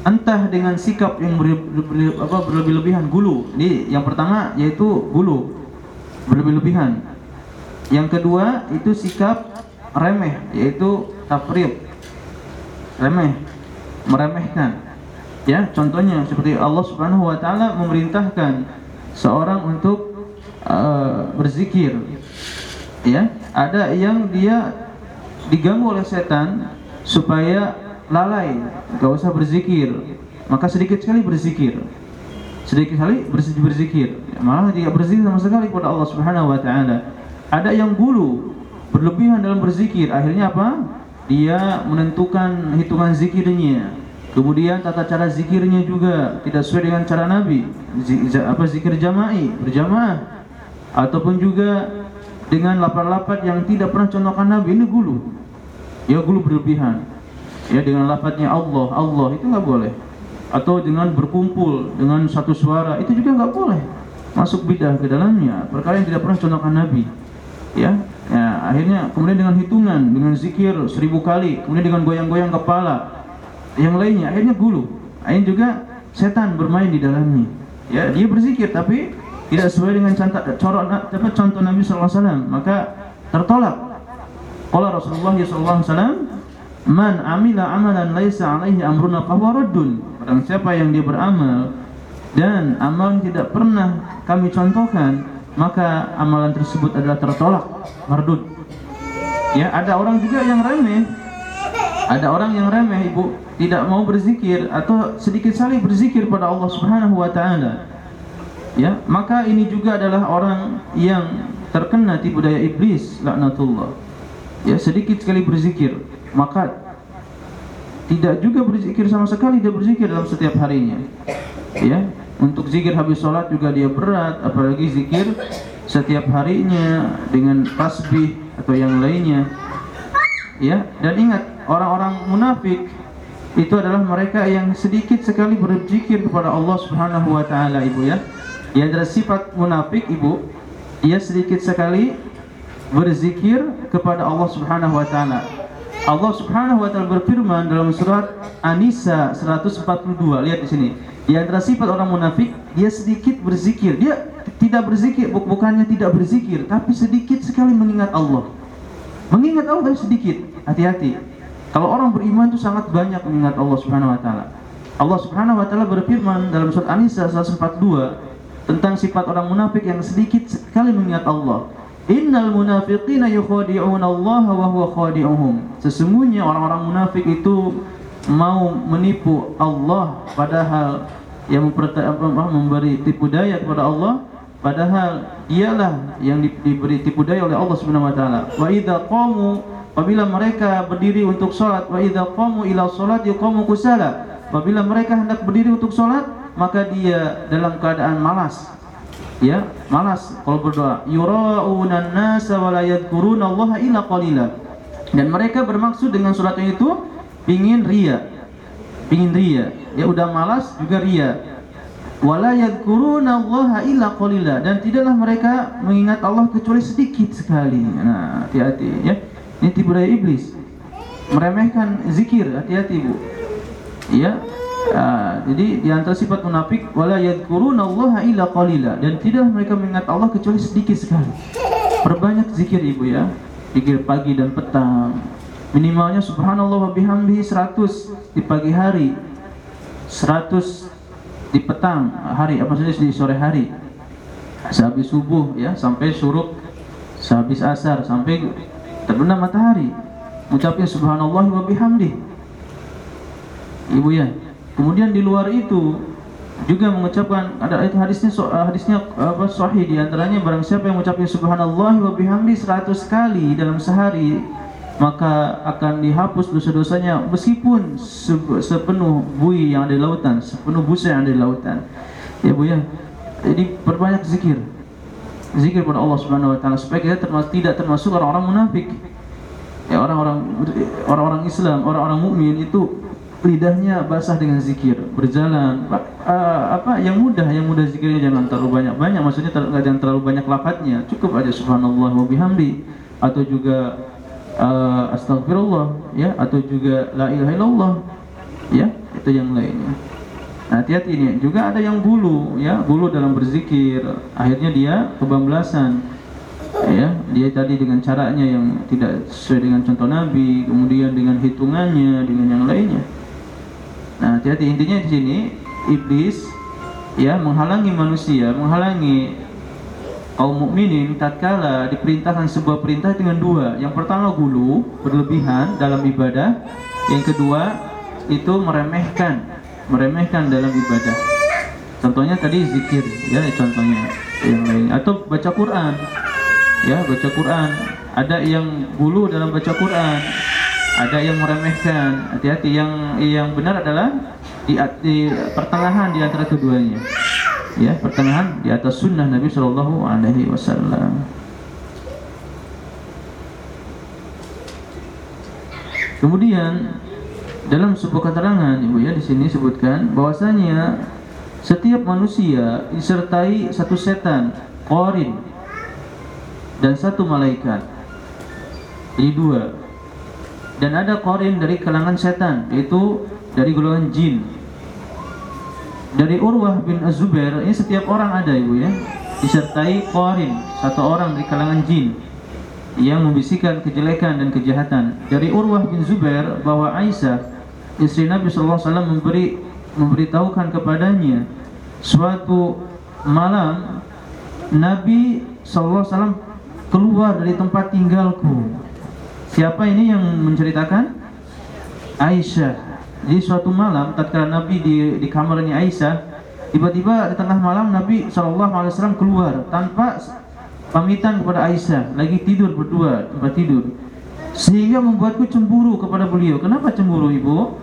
entah dengan sikap yang berlebih-lebihan gulu. Ini yang pertama yaitu gulu berlebih-lebihan. Yang kedua itu sikap remeh yaitu tafrid remeh meremehkan. Ya contohnya seperti Allah Subhanahu wa taala memerintahkan seorang untuk uh, berzikir. Ya ada yang dia diganggu oleh setan supaya lalai gak usah berzikir. Maka sedikit sekali berzikir. Sedikit sekali berzikir, malah tidak berzikir sama sekali kepada Allah Subhanahu wa taala. Ada yang bulu berlebihan dalam berzikir. Akhirnya apa? Dia menentukan hitungan zikirnya. Kemudian tata cara zikirnya juga tidak sesuai dengan cara Nabi. Apa zikir jama'i berjamaah. Ataupun juga dengan lapat-lapat yang tidak pernah contohkan Nabi. Ini gulu. Ya gulu berlebihan ya dengan lapatnya Allah. Allah itu nggak boleh. Atau dengan berkumpul dengan satu suara itu juga nggak boleh. Masuk bidah ke dalamnya. Perkara yang tidak pernah contohkan Nabi. Ya ya akhirnya kemudian dengan hitungan dengan zikir seribu kali kemudian dengan goyang-goyang kepala yang lainnya akhirnya gulu. Akhirnya juga setan bermain di dalamnya. Ya dia berzikir tapi tidak sesuai dengan contoh, contoh, Nabi SAW maka tertolak. Qala Rasulullah SAW Man amila amalan laisa alaihi amruna fahuwa raddun. Barang siapa yang dia beramal Dan amalan tidak pernah kami contohkan Maka amalan tersebut adalah tertolak Mardud. Ya ada orang juga yang remeh. Ada orang yang remeh ibu Tidak mau berzikir Atau sedikit sekali berzikir pada Allah subhanahu wa ta'ala. Ya maka ini juga adalah orang yang terkena tipu daya iblis laknatullah. Ya sedikit sekali berzikir maka tidak juga berzikir sama sekali dia berzikir dalam setiap harinya ya untuk zikir habis sholat juga dia berat apalagi zikir setiap harinya dengan tasbih atau yang lainnya ya dan ingat orang-orang munafik itu adalah mereka yang sedikit sekali berzikir kepada Allah Subhanahu wa taala Ibu ya. Yang adalah sifat munafik Ibu, dia sedikit sekali berzikir kepada Allah Subhanahu wa taala. Allah Subhanahu wa taala berfirman dalam surat An-Nisa 142. Lihat di sini. Di antara sifat orang munafik, dia sedikit berzikir. Dia tidak berzikir, bukannya tidak berzikir, tapi sedikit sekali mengingat Allah. Mengingat Allah tapi sedikit. Hati-hati. Kalau orang beriman itu sangat banyak mengingat Allah Subhanahu wa taala. Allah Subhanahu wa taala berfirman dalam surat An-Nisa 142 tentang sifat orang munafik yang sedikit sekali mengingat Allah. Innal munafiqina yukhadi'una Allah wa huwa khadi'uhum. Sesungguhnya orang-orang munafik itu mau menipu Allah padahal yang memberi tipu daya kepada Allah padahal ialah yang diberi tipu daya oleh Allah Subhanahu wa taala. Wa idza qamu Apabila mereka berdiri untuk sholat, wa idza qamu ila sholat yuqamu kusala. Apabila mereka hendak berdiri untuk sholat, maka dia dalam keadaan malas. Ya, malas kalau berdoa. Yura'una an-nasa wa la yadhkuruna Allah illa qalila. Dan mereka bermaksud dengan sholatnya itu ingin ria. Ingin ria. Ya udah malas juga ria. Wala yadhkuruna Allah illa qalila dan tidaklah mereka mengingat Allah kecuali sedikit sekali. Nah, hati-hati ya. Ini tipu daya iblis. Meremehkan zikir, hati-hati Bu. Ya. Uh, jadi di antara sifat munafik wala yadhkuruna Allah illa qalila dan tidak mereka mengingat Allah kecuali sedikit sekali. Perbanyak zikir Ibu ya. Zikir pagi dan petang. Minimalnya subhanallah wa bihamdihi 100 di pagi hari. 100 di petang hari apa saja di sore hari. Sehabis subuh ya sampai suruk sehabis asar sampai terbenam matahari mengucapkan subhanallah wa bihamdi ibu ya kemudian di luar itu juga mengucapkan ada itu hadisnya hadisnya apa sahih di antaranya barang siapa yang mengucapkan subhanallah wa bihamdi 100 kali dalam sehari maka akan dihapus dosa-dosanya meskipun sepenuh bui yang ada di lautan sepenuh busa yang ada di lautan. Ya bu ya. Jadi perbanyak zikir. Zikir kepada Allah Subhanahu wa taala supaya kita termasuk tidak termasuk orang-orang munafik. Ya orang-orang orang-orang Islam, orang-orang mukmin itu lidahnya basah dengan zikir, berjalan uh, apa yang mudah, yang mudah zikirnya jangan terlalu banyak-banyak, maksudnya ter, jangan terlalu banyak lafadznya, cukup aja subhanallah wa bihamdi atau juga uh, astagfirullah ya atau juga la ilaha illallah ya itu yang lainnya. Nah, hati-hati ini. Juga ada yang bulu, ya, bulu dalam berzikir. Akhirnya dia kebablasan. Ya, dia tadi dengan caranya yang tidak sesuai dengan contoh Nabi, kemudian dengan hitungannya, dengan yang lainnya. Nah, hati-hati intinya di sini iblis ya menghalangi manusia, menghalangi kaum mukminin tatkala diperintahkan sebuah perintah dengan dua. Yang pertama gulu, berlebihan dalam ibadah. Yang kedua itu meremehkan meremehkan dalam ibadah. Contohnya tadi zikir, ya contohnya yang lain atau baca Quran. Ya, baca Quran. Ada yang bulu dalam baca Quran, ada yang meremehkan. Hati-hati yang yang benar adalah di, di pertengahan di antara keduanya. Ya, pertengahan di atas sunnah Nabi Shallallahu Alaihi Wasallam. Kemudian dalam sebuah keterangan Ibu ya di sini sebutkan bahwasanya setiap manusia disertai satu setan, korin dan satu malaikat. Jadi dua. Dan ada korin dari kalangan setan, yaitu dari golongan jin. Dari Urwah bin Azubair, ini setiap orang ada ibu ya, disertai korin, satu orang dari kalangan jin yang membisikkan kejelekan dan kejahatan. Dari Urwah bin Zubair bahwa Aisyah istri Nabi SAW memberi memberitahukan kepadanya suatu malam Nabi SAW keluar dari tempat tinggalku. Siapa ini yang menceritakan? Aisyah. Di suatu malam tatkala Nabi di di kamarnya Aisyah, tiba-tiba di tengah malam Nabi SAW keluar tanpa pamitan kepada Aisyah lagi tidur berdua tempat tidur sehingga membuatku cemburu kepada beliau. Kenapa cemburu ibu?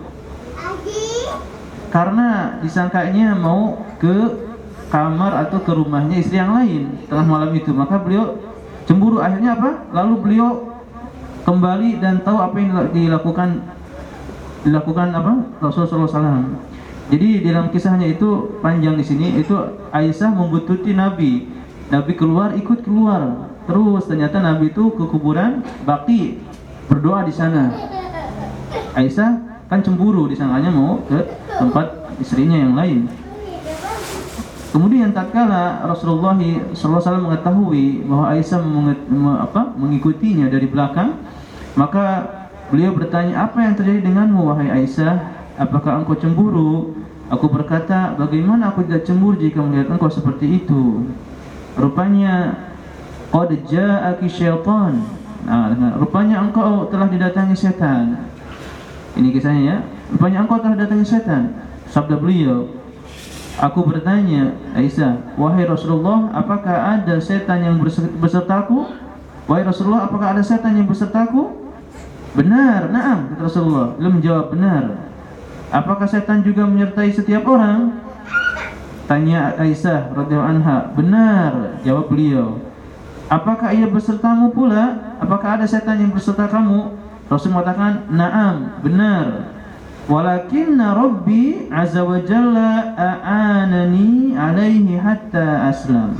Karena disangkanya mau ke kamar atau ke rumahnya istri yang lain tengah malam itu. Maka beliau cemburu. Akhirnya apa? Lalu beliau kembali dan tahu apa yang dilakukan dilakukan apa Rasulullah SAW. Jadi dalam kisahnya itu panjang di sini itu Aisyah membututi Nabi. Nabi keluar ikut keluar. Terus ternyata Nabi itu ke kuburan Baki berdoa di sana. Aisyah kan cemburu disangkanya mau ke tempat istrinya yang lain. Kemudian tatkala Rasulullah SAW mengetahui bahwa Aisyah mengikutinya dari belakang, maka beliau bertanya, apa yang terjadi denganmu wahai Aisyah? Apakah engkau cemburu? Aku berkata, bagaimana aku tidak cemburu jika melihat engkau seperti itu? Rupanya, qad ja'aki syaitan. Nah, rupanya engkau telah didatangi setan. Ini kisahnya ya. Rupanya engkau telah datangi setan. Sabda beliau, Aku bertanya, Aisyah, wahai Rasulullah, apakah ada setan yang bersertaku? Wahai Rasulullah, apakah ada setan yang bersertaku? Benar, naam, kata Rasulullah. Beliau menjawab benar. Apakah setan juga menyertai setiap orang? Tanya Aisyah radhiyallahu anha. Benar, jawab beliau. Apakah ia bersertamu pula? Apakah ada setan yang berserta kamu? Rasul mengatakan, "Na'am, benar." Walakinna Rabbi azza wa jalla a'anani alaihi hatta aslam.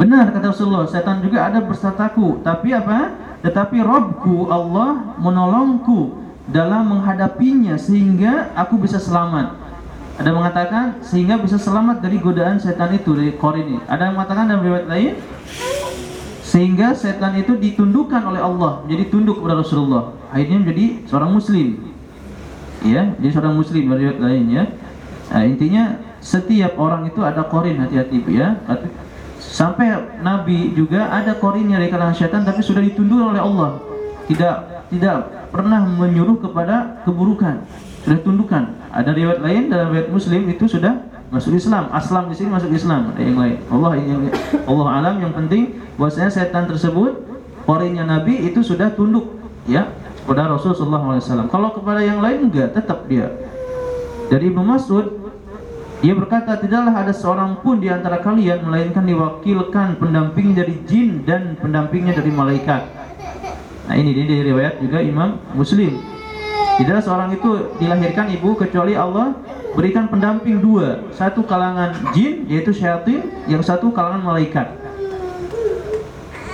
Benar kata Rasulullah, setan juga ada bersertaku, tapi apa? Tetapi Robku Allah menolongku dalam menghadapinya sehingga aku bisa selamat. Ada yang mengatakan sehingga bisa selamat dari godaan setan itu dari korin ini. Ada yang mengatakan dalam riwayat lain sehingga setan itu ditundukkan oleh Allah, jadi tunduk kepada Rasulullah. Akhirnya menjadi seorang muslim ya jadi seorang muslim riwayat lain ya nah, intinya setiap orang itu ada korin hati-hati ya sampai Nabi juga ada korinnya dari kalangan syaitan tapi sudah ditunduk oleh Allah. Tidak tidak pernah menyuruh kepada keburukan. Sudah tundukkan. Ada riwayat lain dalam riwayat Muslim itu sudah masuk Islam. Aslam di sini masuk Islam. Ada yang lain. Allah yang Allah alam. Yang penting bahwasanya setan tersebut korinnya Nabi itu sudah tunduk. Ya kepada Rasulullah SAW. Kalau kepada yang lain enggak, tetap dia. Dari Ibnu Mas'ud, dia berkata, tidaklah ada seorang pun di antara kalian melainkan diwakilkan pendamping dari jin dan pendampingnya dari malaikat. Nah ini dia riwayat juga Imam Muslim. Tidak seorang itu dilahirkan ibu kecuali Allah berikan pendamping dua, satu kalangan jin yaitu syaitan, yang satu kalangan malaikat.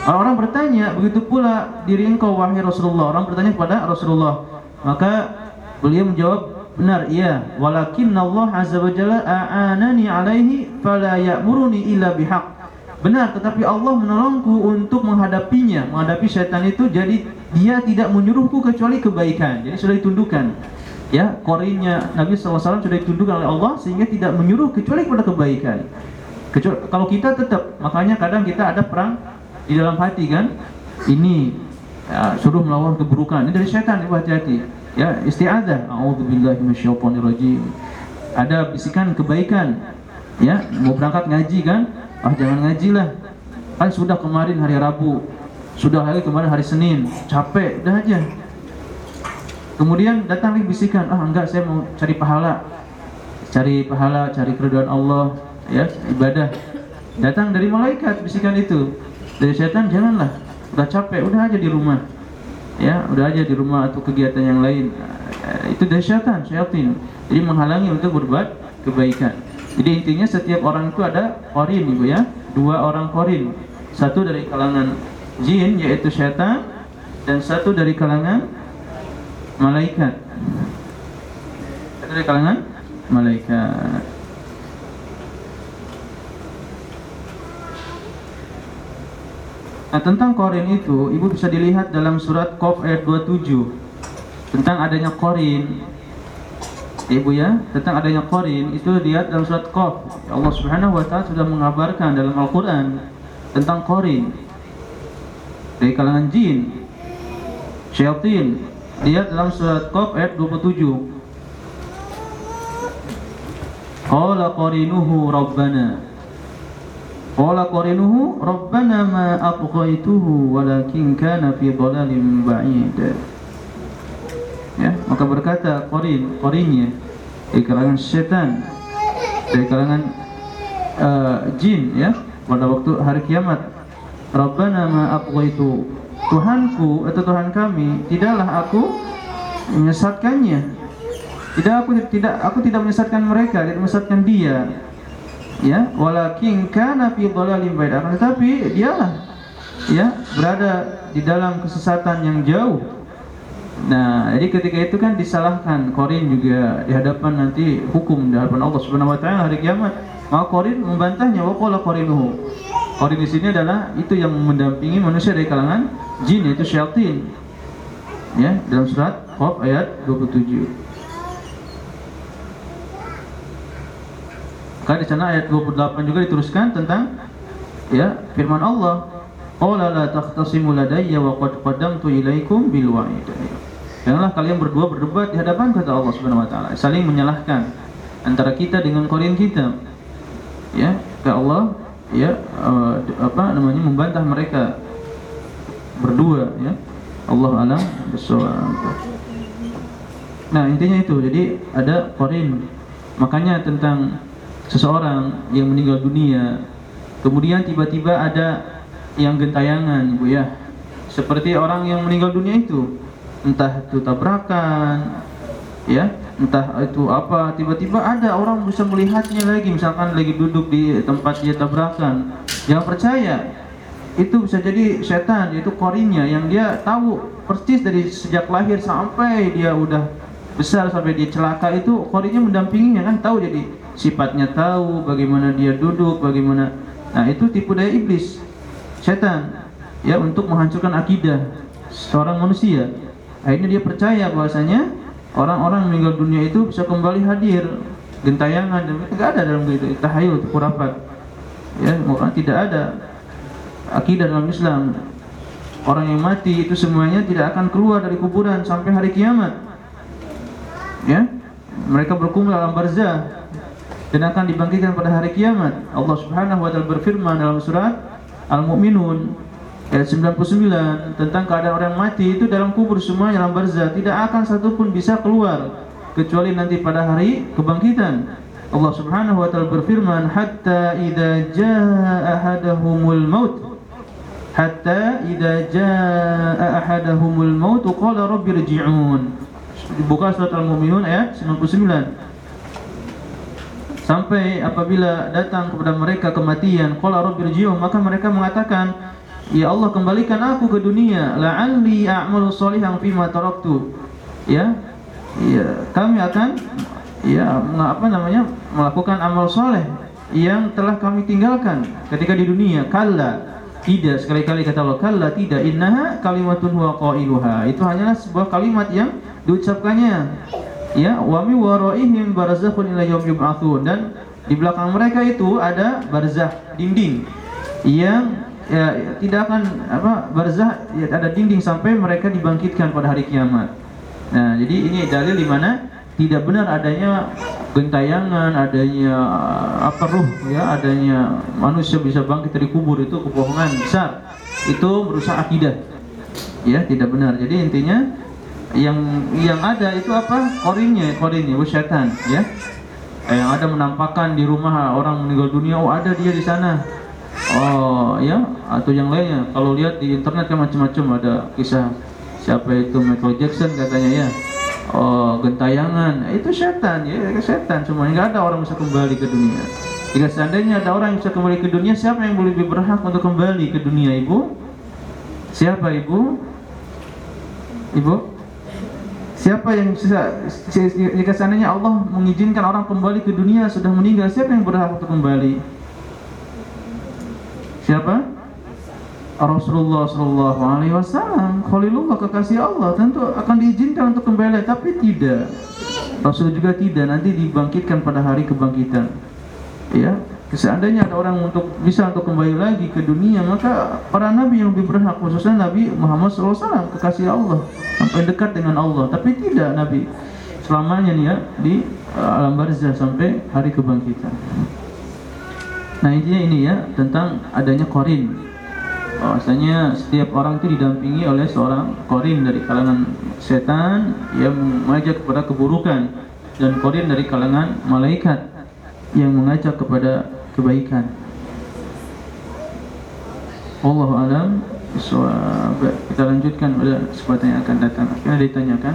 Orang-orang bertanya, begitu pula diri engkau wahai Rasulullah. Orang bertanya kepada Rasulullah. Maka beliau menjawab, benar, iya. Walakin Allah azza wa jalla a'anani alaihi fala ya'muruni illa bihaq. Benar, tetapi Allah menolongku untuk menghadapinya, menghadapi syaitan itu. Jadi dia tidak menyuruhku kecuali kebaikan. Jadi sudah ditundukkan. Ya, korinnya Nabi SAW sudah ditundukkan oleh Allah sehingga tidak menyuruh kecuali kepada kebaikan. Kecuali, kalau kita tetap, makanya kadang kita ada perang di dalam hati kan ini ya, suruh melawan keburukan ini dari setan hati-hati ya isti'adzah. A'udzubillahi minasyaitonirrajim. Ada bisikan kebaikan. Ya mau berangkat ngaji kan? Ah jangan ngaji lah. Kan sudah kemarin hari Rabu. Sudah lagi kemarin hari Senin. Capek udah aja. Kemudian datang lagi bisikan. Ah enggak saya mau cari pahala. Cari pahala cari keridhaan Allah. Ya ibadah. Datang dari malaikat bisikan itu. Dari setan janganlah. Udah capek udah aja di rumah ya udah aja di rumah atau kegiatan yang lain. Eh, itu dari setan syaitan. Jadi menghalangi untuk berbuat kebaikan. Jadi intinya setiap orang itu ada korin ibu ya. Dua orang korin. Satu dari kalangan jin yaitu setan dan satu dari kalangan malaikat. Satu dari kalangan malaikat Nah, tentang korin itu, ibu bisa dilihat dalam surat Qaf ayat 27 tentang adanya korin. Ibu ya, tentang adanya korin itu lihat dalam surat Qaf. Allah Subhanahu wa taala sudah mengabarkan dalam Al-Qur'an tentang korin dari kalangan jin, syaitan. Lihat dalam surat Qaf ayat 27. Qala qarinuhu rabbana Qala qarinuhu Rabbana ma atghaituhu walakin kana fi dhalalin ba'id. Ya, maka berkata qarin, qarinnya dari kalangan setan, dari kalangan uh, jin ya, pada waktu hari kiamat. Rabbana ma atghaitu. Tuhanku atau Tuhan kami, tidaklah aku menyesatkannya. Tidak aku tidak aku tidak menyesatkan mereka, tidak menyesatkan dia ya walakin kana fi dhalalin ba'id tetapi dialah ya berada di dalam kesesatan yang jauh Nah, jadi ketika itu kan disalahkan Korin juga di hadapan nanti hukum di hadapan Allah Subhanahu wa taala hari kiamat. Maka Korin membantahnya wa qala Qorinuhu. Korin di sini adalah itu yang mendampingi manusia dari kalangan jin yaitu syaitan. Ya, dalam surat Qaf ayat 27. Maka di sana ayat 28 juga diteruskan tentang ya firman Allah, "Qala la takhtasimu ladayya wa qad qaddamtu ilaikum bil wa'id." Janganlah kalian berdua berdebat di hadapan kata Allah Subhanahu wa taala, saling menyalahkan antara kita dengan korin kita. Ya, ke Allah ya uh, apa namanya membantah mereka berdua ya. Allah alam Nah, intinya itu. Jadi ada korin. Makanya tentang seseorang yang meninggal dunia kemudian tiba-tiba ada yang gentayangan Bu ya. Seperti orang yang meninggal dunia itu entah itu tabrakan ya entah itu apa tiba-tiba ada orang bisa melihatnya lagi misalkan lagi duduk di tempat dia tabrakan. Jangan percaya itu bisa jadi setan itu korinnya yang dia tahu persis dari sejak lahir sampai dia udah besar sampai dia celaka itu korinnya mendampinginya kan? Tahu jadi sifatnya tahu, bagaimana dia duduk, bagaimana Nah, itu tipu daya iblis. Setan ya untuk menghancurkan akidah seorang manusia. Akhirnya dia percaya bahwasanya orang-orang meninggal dunia itu bisa kembali hadir gentayangan dan tidak ada dalam itu tahayul itu kurafat. Ya, orang tidak ada akidah dalam Islam. Orang yang mati itu semuanya tidak akan keluar dari kuburan sampai hari kiamat. Ya, mereka berkumpul dalam barzah dan akan dibangkitkan pada hari kiamat. Allah Subhanahu wa taala berfirman dalam surat Al-Mu'minun ayat 99 tentang keadaan orang mati itu dalam kubur semua dalam barzah tidak akan satu pun bisa keluar kecuali nanti pada hari kebangkitan. Allah Subhanahu wa taala berfirman hatta idza jaa ahadahumul maut hatta idza jaa ahadahumul maut qala rabbi rji'un. Buka surat Al-Mu'minun ayat 99 sampai apabila datang kepada mereka kematian qala rabbirji'un maka mereka mengatakan ya Allah kembalikan aku ke dunia. La'alli a'malu sholihan fima taraktu. Ya? Ya kami akan ya apa namanya melakukan amal soleh yang telah kami tinggalkan ketika di dunia. Kalla tidak. Sekali-kali kata Allah kalla tidak. Innaha kalimatun huwa qailuha. Itu hanyalah sebuah kalimat yang diucapkannya ya wa mi waraihim barzakhun ila yaum yub'atsun dan di belakang mereka itu ada barzah dinding yang ya, tidak akan apa barzah ya, ada dinding sampai mereka dibangkitkan pada hari kiamat. Nah, jadi ini dalil di mana tidak benar adanya gentayangan, adanya apa ruh ya, adanya manusia bisa bangkit dari kubur itu kebohongan besar. Itu merusak akidah. Ya, tidak benar. Jadi intinya yang yang ada itu apa? Korinnya korinnya setan ya. Yang ada menampakkan di rumah orang meninggal dunia oh ada dia di sana. Oh ya atau yang lainnya. Kalau lihat di internet kan macam-macam ada kisah siapa itu Michael Jackson katanya ya. Oh gentayangan. Itu setan ya setan cuma nggak ada orang bisa kembali ke dunia. Jika seandainya ada orang yang bisa kembali ke dunia siapa yang lebih berhak untuk kembali ke dunia ibu? Siapa ibu? Ibu Siapa yang bisa jika seandainya Allah mengizinkan orang kembali ke dunia sudah meninggal, siapa yang berhak untuk kembali? Siapa? Rasulullah Shallallahu Alaihi Wasallam, Khalilullah kekasih Allah tentu akan diizinkan untuk kembali, tapi tidak. Rasul juga tidak nanti dibangkitkan pada hari kebangkitan. Ya, Seandainya ada orang untuk bisa untuk kembali lagi ke dunia, maka para nabi yang lebih berhak, khususnya Nabi Muhammad SAW, kekasih Allah, sampai dekat dengan Allah. Tapi tidak Nabi selamanya nih ya di uh, alam barzah sampai hari kebangkitan. Nah intinya ini ya tentang adanya korin. Bahwasanya setiap orang itu didampingi oleh seorang korin dari kalangan setan yang mengajak kepada keburukan dan korin dari kalangan malaikat yang mengajak kepada kebaikan. Allah alam so, kita lanjutkan pada kesempatan yang akan datang. Kita ditanyakan.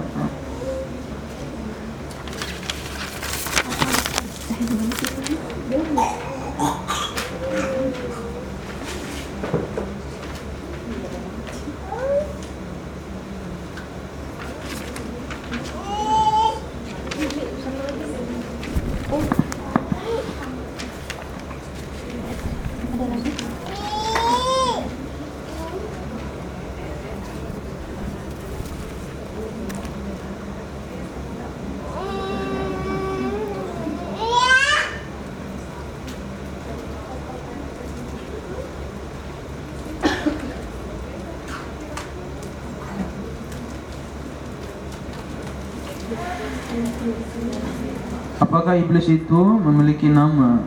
Apakah iblis itu memiliki nama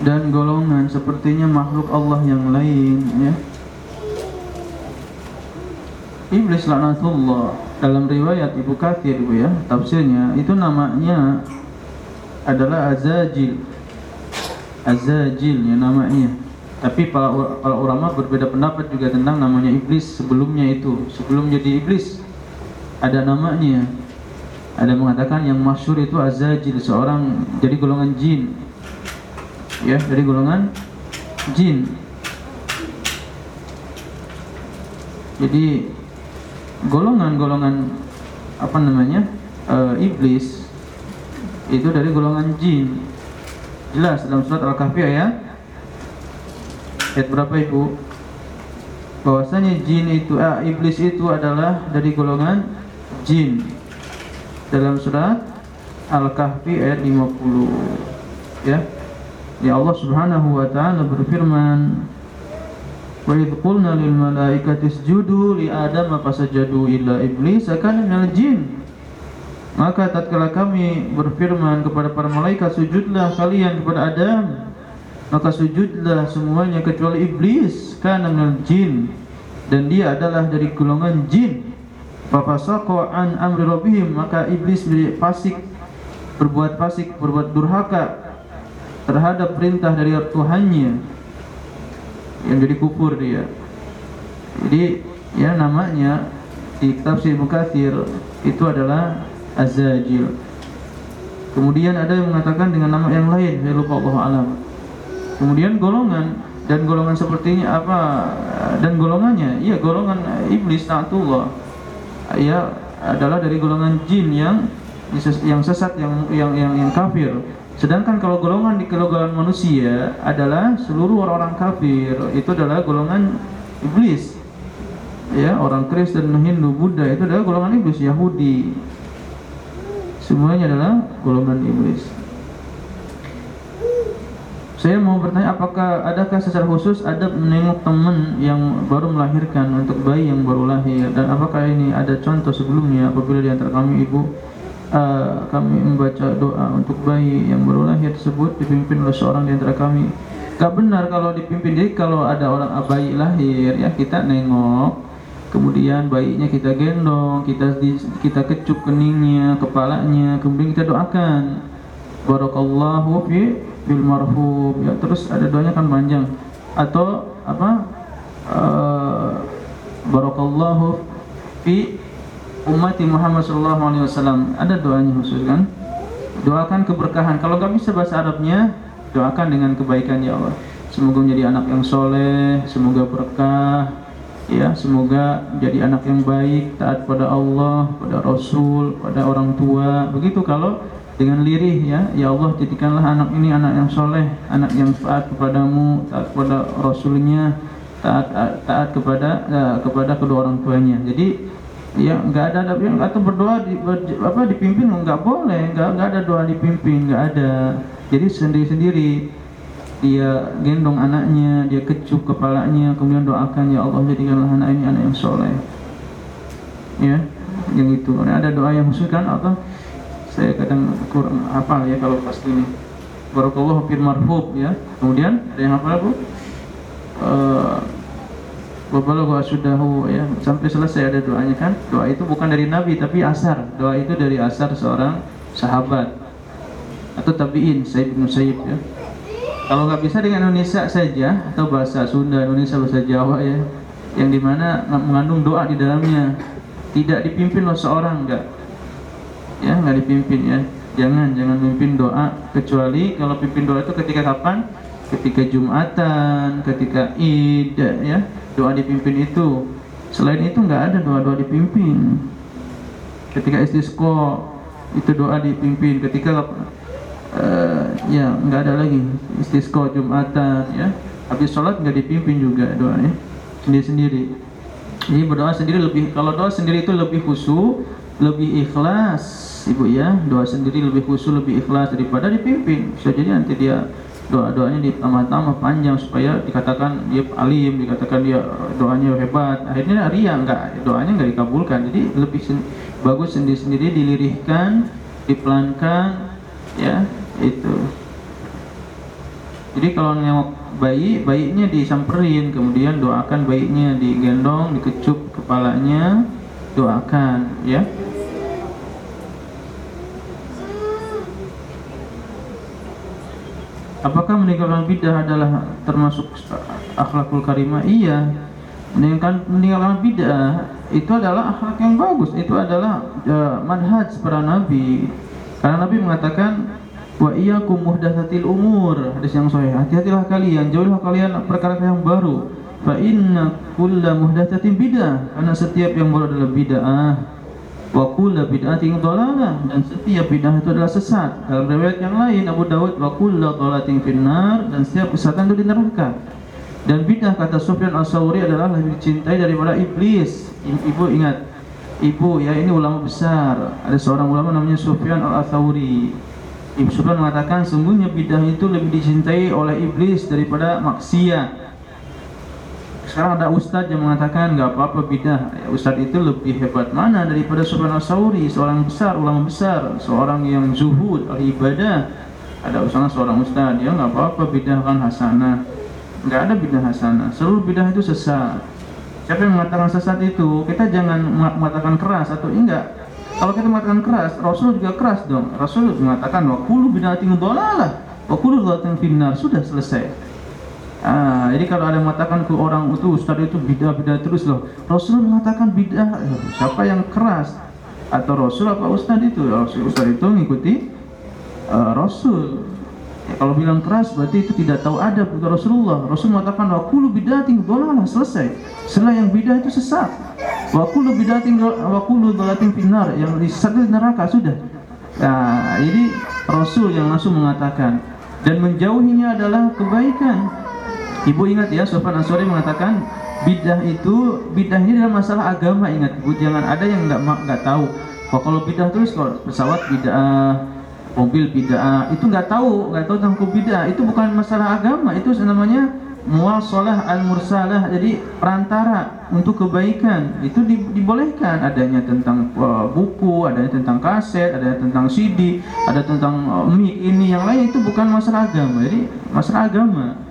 dan golongan sepertinya makhluk Allah yang lain ya? Iblis laknatullah dalam riwayat Ibu Kathir Ibu ya, tafsirnya itu namanya adalah Azajil. Azajil ya namanya. Tapi para, para ulama berbeda pendapat juga tentang namanya iblis sebelumnya itu. Sebelum jadi iblis ada namanya. Ada mengatakan yang masyur itu Azajil seorang jadi golongan jin. Ya, dari golongan jin. Jadi golongan-golongan apa namanya e, iblis itu dari golongan jin. Jelas dalam surat Al-Kahfi ayat ayat berapa ibu? Bahwasanya jin itu, ah, iblis itu adalah dari golongan jin dalam surat Al-Kahfi ayat 50 ya. Ya Allah Subhanahu wa taala berfirman wa idh qulna lil malaikati isjudu li adam fasajadu illa iblis kana minal jin? Maka tatkala kami berfirman kepada para malaikat sujudlah kalian kepada Adam. Maka sujudlah semuanya kecuali iblis karena minal jin. Dan dia adalah dari golongan jin Fafasaqa an amri rabbihim maka iblis fasik berbuat fasik berbuat durhaka terhadap perintah dari Tuhannya yang jadi kufur dia. Jadi ya namanya di tafsir Mukathir itu adalah Azajil. Kemudian ada yang mengatakan dengan nama yang lain, saya lupa Allah alam. Kemudian golongan dan golongan sepertinya apa dan golongannya, iya golongan iblis taatullah ia adalah dari golongan jin yang yang sesat yang yang yang, yang kafir. Sedangkan kalau golongan di golongan manusia adalah seluruh orang-orang kafir itu adalah golongan iblis. Ya, orang Kristen, Hindu, Buddha itu adalah golongan iblis, Yahudi. Semuanya adalah golongan iblis. Saya mau bertanya apakah adakah secara khusus ada menengok teman yang baru melahirkan untuk bayi yang baru lahir? Dan apakah ini ada contoh sebelumnya? Apabila di antara kami ibu uh, kami membaca doa untuk bayi yang baru lahir tersebut dipimpin oleh seorang di antara kami. Gak benar kalau dipimpin. Jadi kalau ada orang bayi lahir ya kita nengok. Kemudian bayinya kita gendong kita kita kecup keningnya kepalanya kemudian kita doakan. Barakallahu fi bil marhum. Ya terus ada doanya kan panjang. Atau apa uh, barakallahu fi ummati Muhammad sallallahu alaihi wasallam. Ada doanya khusus kan? Doakan keberkahan. Kalau nggak bisa bahasa Arabnya doakan dengan kebaikan ya Allah. Semoga menjadi anak yang soleh semoga berkah ya semoga jadi anak yang baik taat pada Allah pada Rasul pada orang tua. Begitu kalau dengan lirih ya. Ya Allah jadikanlah anak ini anak yang soleh anak yang taat kepadamu taat kepada rasulnya taat taat kepada uh, kepada kedua orang tuanya. Jadi ya nggak ada ada yang atau berdoa di, ber, apa dipimpin nggak boleh. Nggak nggak ada doa dipimpin nggak ada. Jadi sendiri sendiri dia gendong anaknya dia kecup kepalanya kemudian doakan ya Allah jadikanlah anak ini anak yang soleh. Ya yang itu. Ada doa yang khusus kan atau saya kadang kurang hafal ya kalau pas ini. Barakallahu fil marhub ya. Kemudian ada yang apa Bu uh, Babalagha sudahu ya. Sampai selesai ada doanya kan? Doa itu bukan dari nabi tapi asar. Doa itu dari asar seorang sahabat atau tabiin Said bin Sayyid ya. Kalau nggak bisa dengan Indonesia saja atau bahasa Sunda Indonesia bahasa Jawa ya. Yang di mana mengandung doa di dalamnya. Tidak dipimpin oleh seorang enggak ya nggak dipimpin ya. Jangan jangan mimpin doa kecuali kalau pimpin doa itu ketika kapan? Ketika Jumatan ketika Id ya doa dipimpin itu. Selain itu nggak ada doa-doa dipimpin. Ketika istisqo itu doa dipimpin. Ketika uh, ya nggak ada lagi. Istisqo jumatan ya. Habis sholat nggak dipimpin juga doanya. Sendiri-sendiri. Ini berdoa sendiri lebih kalau doa sendiri itu lebih khusyuk lebih ikhlas ibu ya doa sendiri lebih khusyuk lebih ikhlas daripada dipimpin bisa jadi nanti dia doa-doanya ditambah-tambah panjang supaya dikatakan dia alim, dikatakan dia doanya hebat. Akhirnya ria enggak, doanya enggak dikabulkan. Jadi lebih sen bagus sendiri-sendiri dilirihkan, dipelankan ya, itu. Jadi kalau nengok bayi, bayinya disamperin, kemudian doakan bayinya digendong, dikecup kepalanya, doakan ya. Apakah meninggalkan bidah adalah termasuk akhlakul karimah? Iya. Meninggalkan meninggalkan bidah itu adalah akhlak yang bagus. Itu adalah uh, manhaj para nabi. Karena Nabi mengatakan wa iyyakum muhdatsatil umur. Hadis yang sahih. Hati-hatilah kalian, jauhilah kalian perkara yang baru. Fa inna kulla muhdatsatin bidah. Karena setiap yang baru adalah bid'ah wa kullu bid'atin dhalalah dan setiap bid'ah itu adalah sesat. Dalam riwayat yang lain Abu Dawud wa kullu dhalalatin finnar dan setiap kesesatan itu di neraka. Dan bid'ah kata Sufyan As-Sauri adalah lebih dicintai daripada iblis. Ibu ingat, ibu ya ini ulama besar. Ada seorang ulama namanya Sufyan Al-Atsauri. Ibu Sufyan mengatakan sungguhnya bid'ah itu lebih dicintai oleh iblis daripada maksiat. Sekarang ada ustadz yang mengatakan nggak apa-apa bidah. Ya, ustadz itu lebih hebat mana daripada Subhanallah Sauri, seorang besar, ulama besar, seorang yang zuhud, ahli ibadah. Ada misalnya seorang ustadz, ya nggak apa-apa bidah kan hasanah. Nggak ada bidah hasanah. Seluruh bidah itu sesat. Siapa yang mengatakan sesat itu? Kita jangan mengatakan keras atau enggak. Kalau kita mengatakan keras, Rasul juga keras dong. Rasul mengatakan wa kullu bid'atin dhalalah wa kullu dhalatin finnar. Sudah selesai. Ah, jadi kalau ada yang mengatakan ke orang itu ustaz itu bidah-bidah terus loh. Rasul mengatakan bidah. Siapa yang keras? Atau Rasul apa ustaz itu? Rasul ustaz itu mengikuti uh, Rasul. Ya, kalau bilang keras berarti itu tidak tahu adab kata Rasulullah. Rasul mengatakan wa kullu bidatin dhalalah selesai. Setelah yang bidah itu sesat. Wa kullu bidatin wa kullu dhalatin finnar yang disesat di neraka sudah. Nah, jadi Rasul yang langsung mengatakan dan menjauhinya adalah kebaikan. Ibu ingat ya, Sofan Ansori mengatakan bidah itu bidah ini dalam masalah agama. Ingat ibu jangan ada yang nggak nggak tahu. Kok kalau bidah terus kalau pesawat bidah mobil bidah itu nggak tahu nggak tahu tentang bidah. Itu bukan masalah agama itu namanya muasalah al mursalah jadi perantara untuk kebaikan. Itu di, dibolehkan. Adanya tentang uh, buku adanya tentang kaset adanya tentang CD ada tentang uh, mic ini yang lain itu bukan masalah agama. Jadi masalah agama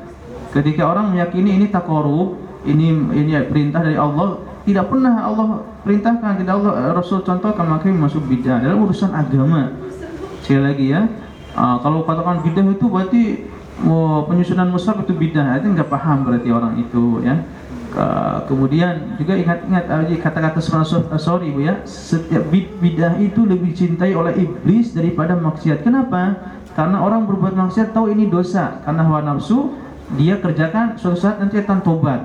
Ketika orang meyakini ini takorub, ini ini perintah dari Allah, tidak pernah Allah perintahkan, tidak Allah eh, Rasul contohkan maka masuk bidah. Dalam urusan agama. Sekali lagi ya, uh, kalau katakan bidah itu berarti oh, penyusunan mushaf itu bidah, itu nggak paham berarti orang itu ya. Uh, kemudian juga ingat-ingat kata-kata sorry bu ya setiap bidah itu lebih cintai oleh iblis daripada maksiat. Kenapa? Karena orang berbuat maksiat tahu ini dosa. Karena hawa nafsu dia kerjakan suatu saat nanti akan tobat.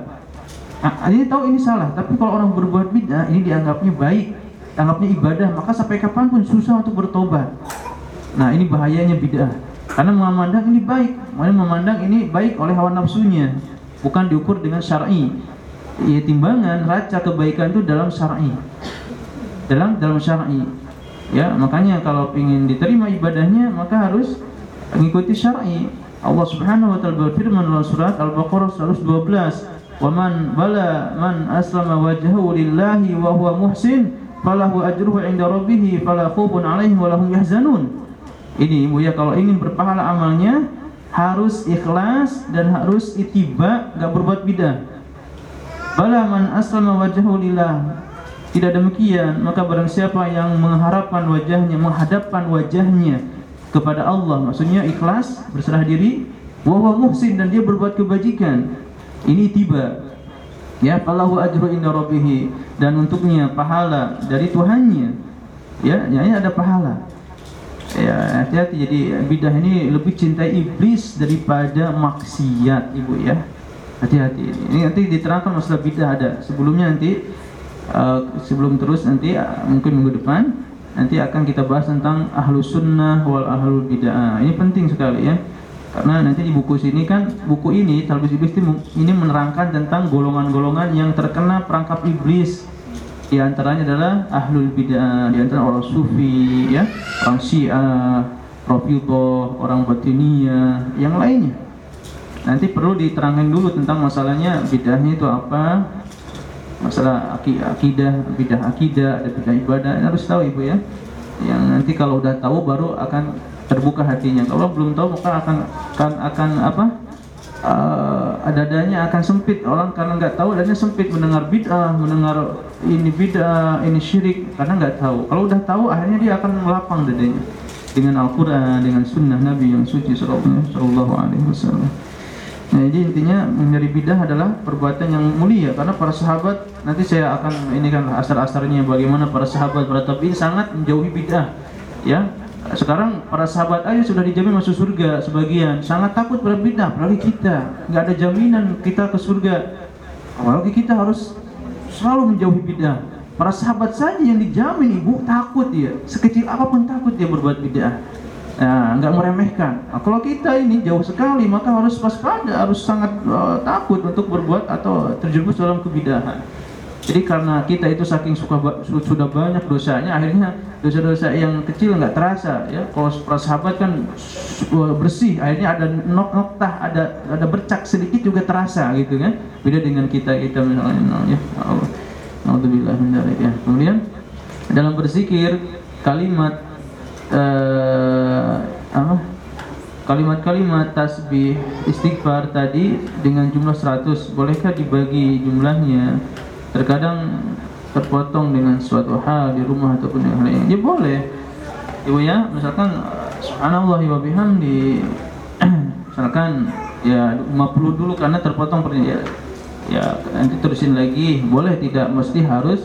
Nah, dia tahu ini salah, tapi kalau orang berbuat bid'ah ini dianggapnya baik, dianggapnya ibadah, maka sampai kapan pun susah untuk bertobat. Nah, ini bahayanya bid'ah. Karena memandang ini baik, memandang ini baik oleh hawa nafsunya, bukan diukur dengan syar'i. Ya timbangan raca kebaikan itu dalam syar'i. Dalam dalam syar'i. Ya, makanya kalau ingin diterima ibadahnya maka harus mengikuti syar'i. Allah Subhanahu wa taala berfirman dalam surat Al-Baqarah 112, "Wa man bala man aslama wajhahu lillahi wa huwa muhsin, falahu ajruhu 'inda rabbih fala khaufun 'alaihim wa lahum yahzanun." ini ibu ya kalau ingin berpahala amalnya harus ikhlas dan harus itiba gak berbuat bidah bala man aslama wajhahu lillah tidak demikian maka barang siapa yang mengharapkan wajahnya menghadapkan wajahnya kepada Allah. Maksudnya ikhlas berserah diri wa muhsin dan dia berbuat kebajikan. Ini tiba. Ya falahu ajru inda rabbih dan untuknya pahala dari Tuhannya. Ya, ya ini ada pahala. Ya hati-hati. Jadi bidah ini lebih cintai iblis daripada maksiat ibu ya. Hati-hati. Ini nanti diterangkan masalah bidah ada. Sebelumnya nanti uh, sebelum terus nanti uh, mungkin minggu depan nanti akan kita bahas tentang ahlu sunnah wal ahlu bidah ini penting sekali ya karena nanti di buku sini kan buku ini Talbis Iblis ini menerangkan tentang golongan-golongan yang terkena perangkap iblis. Di antaranya adalah ahlul bidah, di antara orang sufi, ya, orang Syiah, Rafidhah, orang Batiniyah, yang lainnya. Nanti perlu diterangkan dulu tentang masalahnya bidahnya itu apa, masalah akidah, bidah akidah, ada bidah ibadah, harus tahu ibu ya. Yang nanti kalau udah tahu baru akan terbuka hatinya. Kalau belum tahu maka akan akan, akan apa? Uh, akan sempit orang karena nggak tahu adanya sempit mendengar bid'ah, mendengar ini bid'ah, ini syirik karena nggak tahu. Kalau udah tahu akhirnya dia akan melapang dadanya dengan Al-Quran, dengan Sunnah Nabi yang suci Sallallahu Alaihi Wasallam. Nah, jadi intinya menjadi bidah adalah perbuatan yang mulia karena para sahabat nanti saya akan ini kan asar-asarnya bagaimana para sahabat para tabi'in sangat menjauhi bidah ya. Sekarang para sahabat aja sudah dijamin masuk surga sebagian sangat takut pada bid'ah apalagi kita. Nggak ada jaminan kita ke surga. Apalagi kita harus selalu menjauhi bid'ah. Para sahabat saja yang dijamin ibu takut dia sekecil apa pun takut dia berbuat bid'ah nah, nggak meremehkan nah, kalau kita ini jauh sekali maka harus waspada harus sangat uh, takut untuk berbuat atau terjerumus dalam kebidahan jadi karena kita itu saking suka sudah banyak dosanya, akhirnya dosa-dosa yang kecil nggak terasa. Ya, kalau para sahabat kan bersih, akhirnya ada nok noktah, ada ada bercak sedikit juga terasa gitu kan. Beda dengan kita kita misalnya, ya Allah. Alhamdulillah ya. Kemudian dalam berzikir kalimat apa? Kalimat-kalimat tasbih istighfar tadi dengan jumlah 100 bolehkah dibagi jumlahnya? terkadang terpotong dengan suatu hal di rumah ataupun yang lain. Ya boleh. Ibu ya misalkan subhanallah wa bihamdi. Misalkan ya 50 dulu karena terpotong ya ya nanti terusin lagi. Boleh tidak? Mesti harus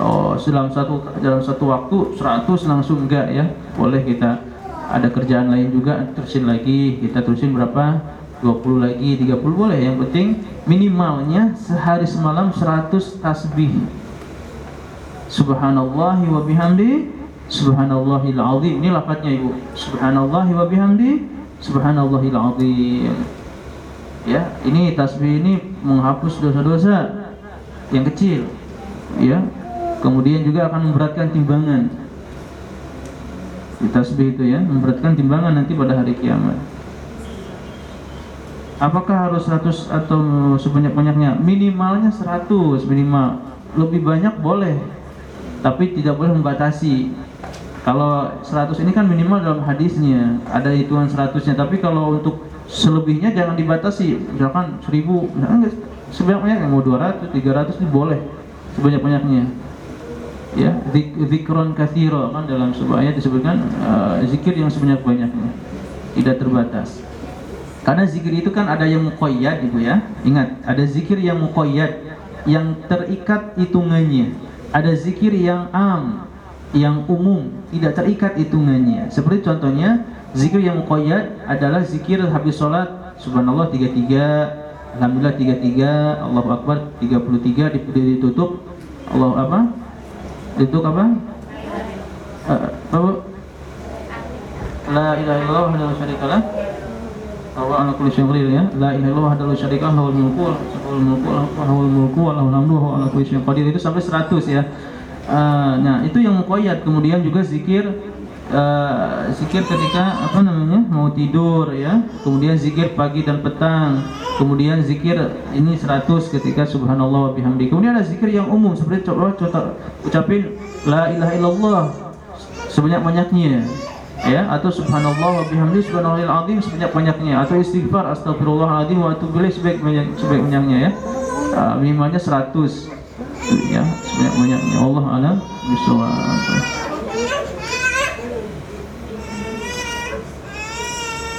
oh dalam satu dalam satu waktu 100 langsung enggak ya? Boleh kita ada kerjaan lain juga terusin lagi. Kita terusin berapa? 20 lagi 30 boleh. Yang penting minimalnya sehari semalam 100 tasbih. Subhanallah wa bihamdi subhanallahil azim. Ini lafadznya ibu. Subhanallah wa bihamdi subhanallahil azim. Ya ini tasbih ini menghapus dosa-dosa yang kecil. Ya kemudian juga akan memberatkan timbangan di tasbih itu ya memberatkan timbangan nanti pada hari kiamat Apakah harus 100 atau sebanyak-banyaknya? Minimalnya 100 minimal. Lebih banyak boleh. Tapi tidak boleh membatasi. Kalau 100 ini kan minimal dalam hadisnya, ada hitungan 100-nya. Tapi kalau untuk selebihnya jangan dibatasi. Misalkan 1000, misalkan sebanyak-banyaknya mau 200, 300 ini boleh sebanyak-banyaknya. Ya, zikron kathiro kan dalam sebuah ayat disebutkan uh, zikir yang sebanyak-banyaknya. Tidak terbatas. Karena zikir itu kan ada yang muqayyad Ibu ya. Ingat, ada zikir yang muqayyad yang terikat hitungannya. Ada zikir yang am, yang umum, tidak terikat hitungannya. Seperti contohnya, zikir yang muqayyad adalah zikir habis sholat subhanallah 33, alhamdulillah 33, Allahu akbar 33 ditutup Allah apa? Ditutup apa? Apa? La ilaha illallah ya. La ilaha illallah wahdahu la syarika lahu mulku wa lahul mulku qadir itu sampai 100 ya. Uh, nah, itu yang muqayyad. Kemudian juga zikir uh, ketika apa namanya? mau tidur ya. Kemudian zikir pagi dan petang. Kemudian zikir ini 100 ketika subhanallah wa bihamdi. Kemudian ada zikir yang umum seperti coba ucapin la ilaha illallah sebanyak-banyaknya ya atau subhanallah wa bihamdi subhanallahil azim sebanyak-banyaknya atau istighfar astagfirullahaladzim wa atubu ilaih sebaik sebaik-banyaknya ya uh, minimalnya 100 ya sebanyak-banyaknya Allah alam bisawab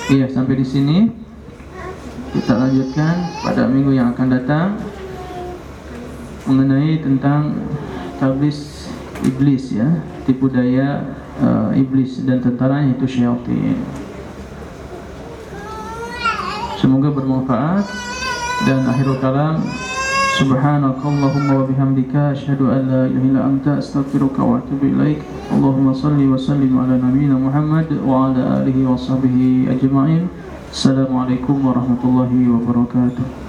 Iya sampai di sini. Kita lanjutkan pada minggu yang akan datang mengenai tentang tablis iblis ya. Tipu daya uh, iblis dan tentaranya itu syaitan. Semoga bermanfaat dan akhirul kalam Bihamdika asyhadu an la ilaha illa anta astaghfiruka wa atubu ilaik. Allahumma salli wa sallim ala nabiyyina Muhammad wa ala alihi wa sahbihi ajma'in. Assalamualaikum warahmatullahi wabarakatuh.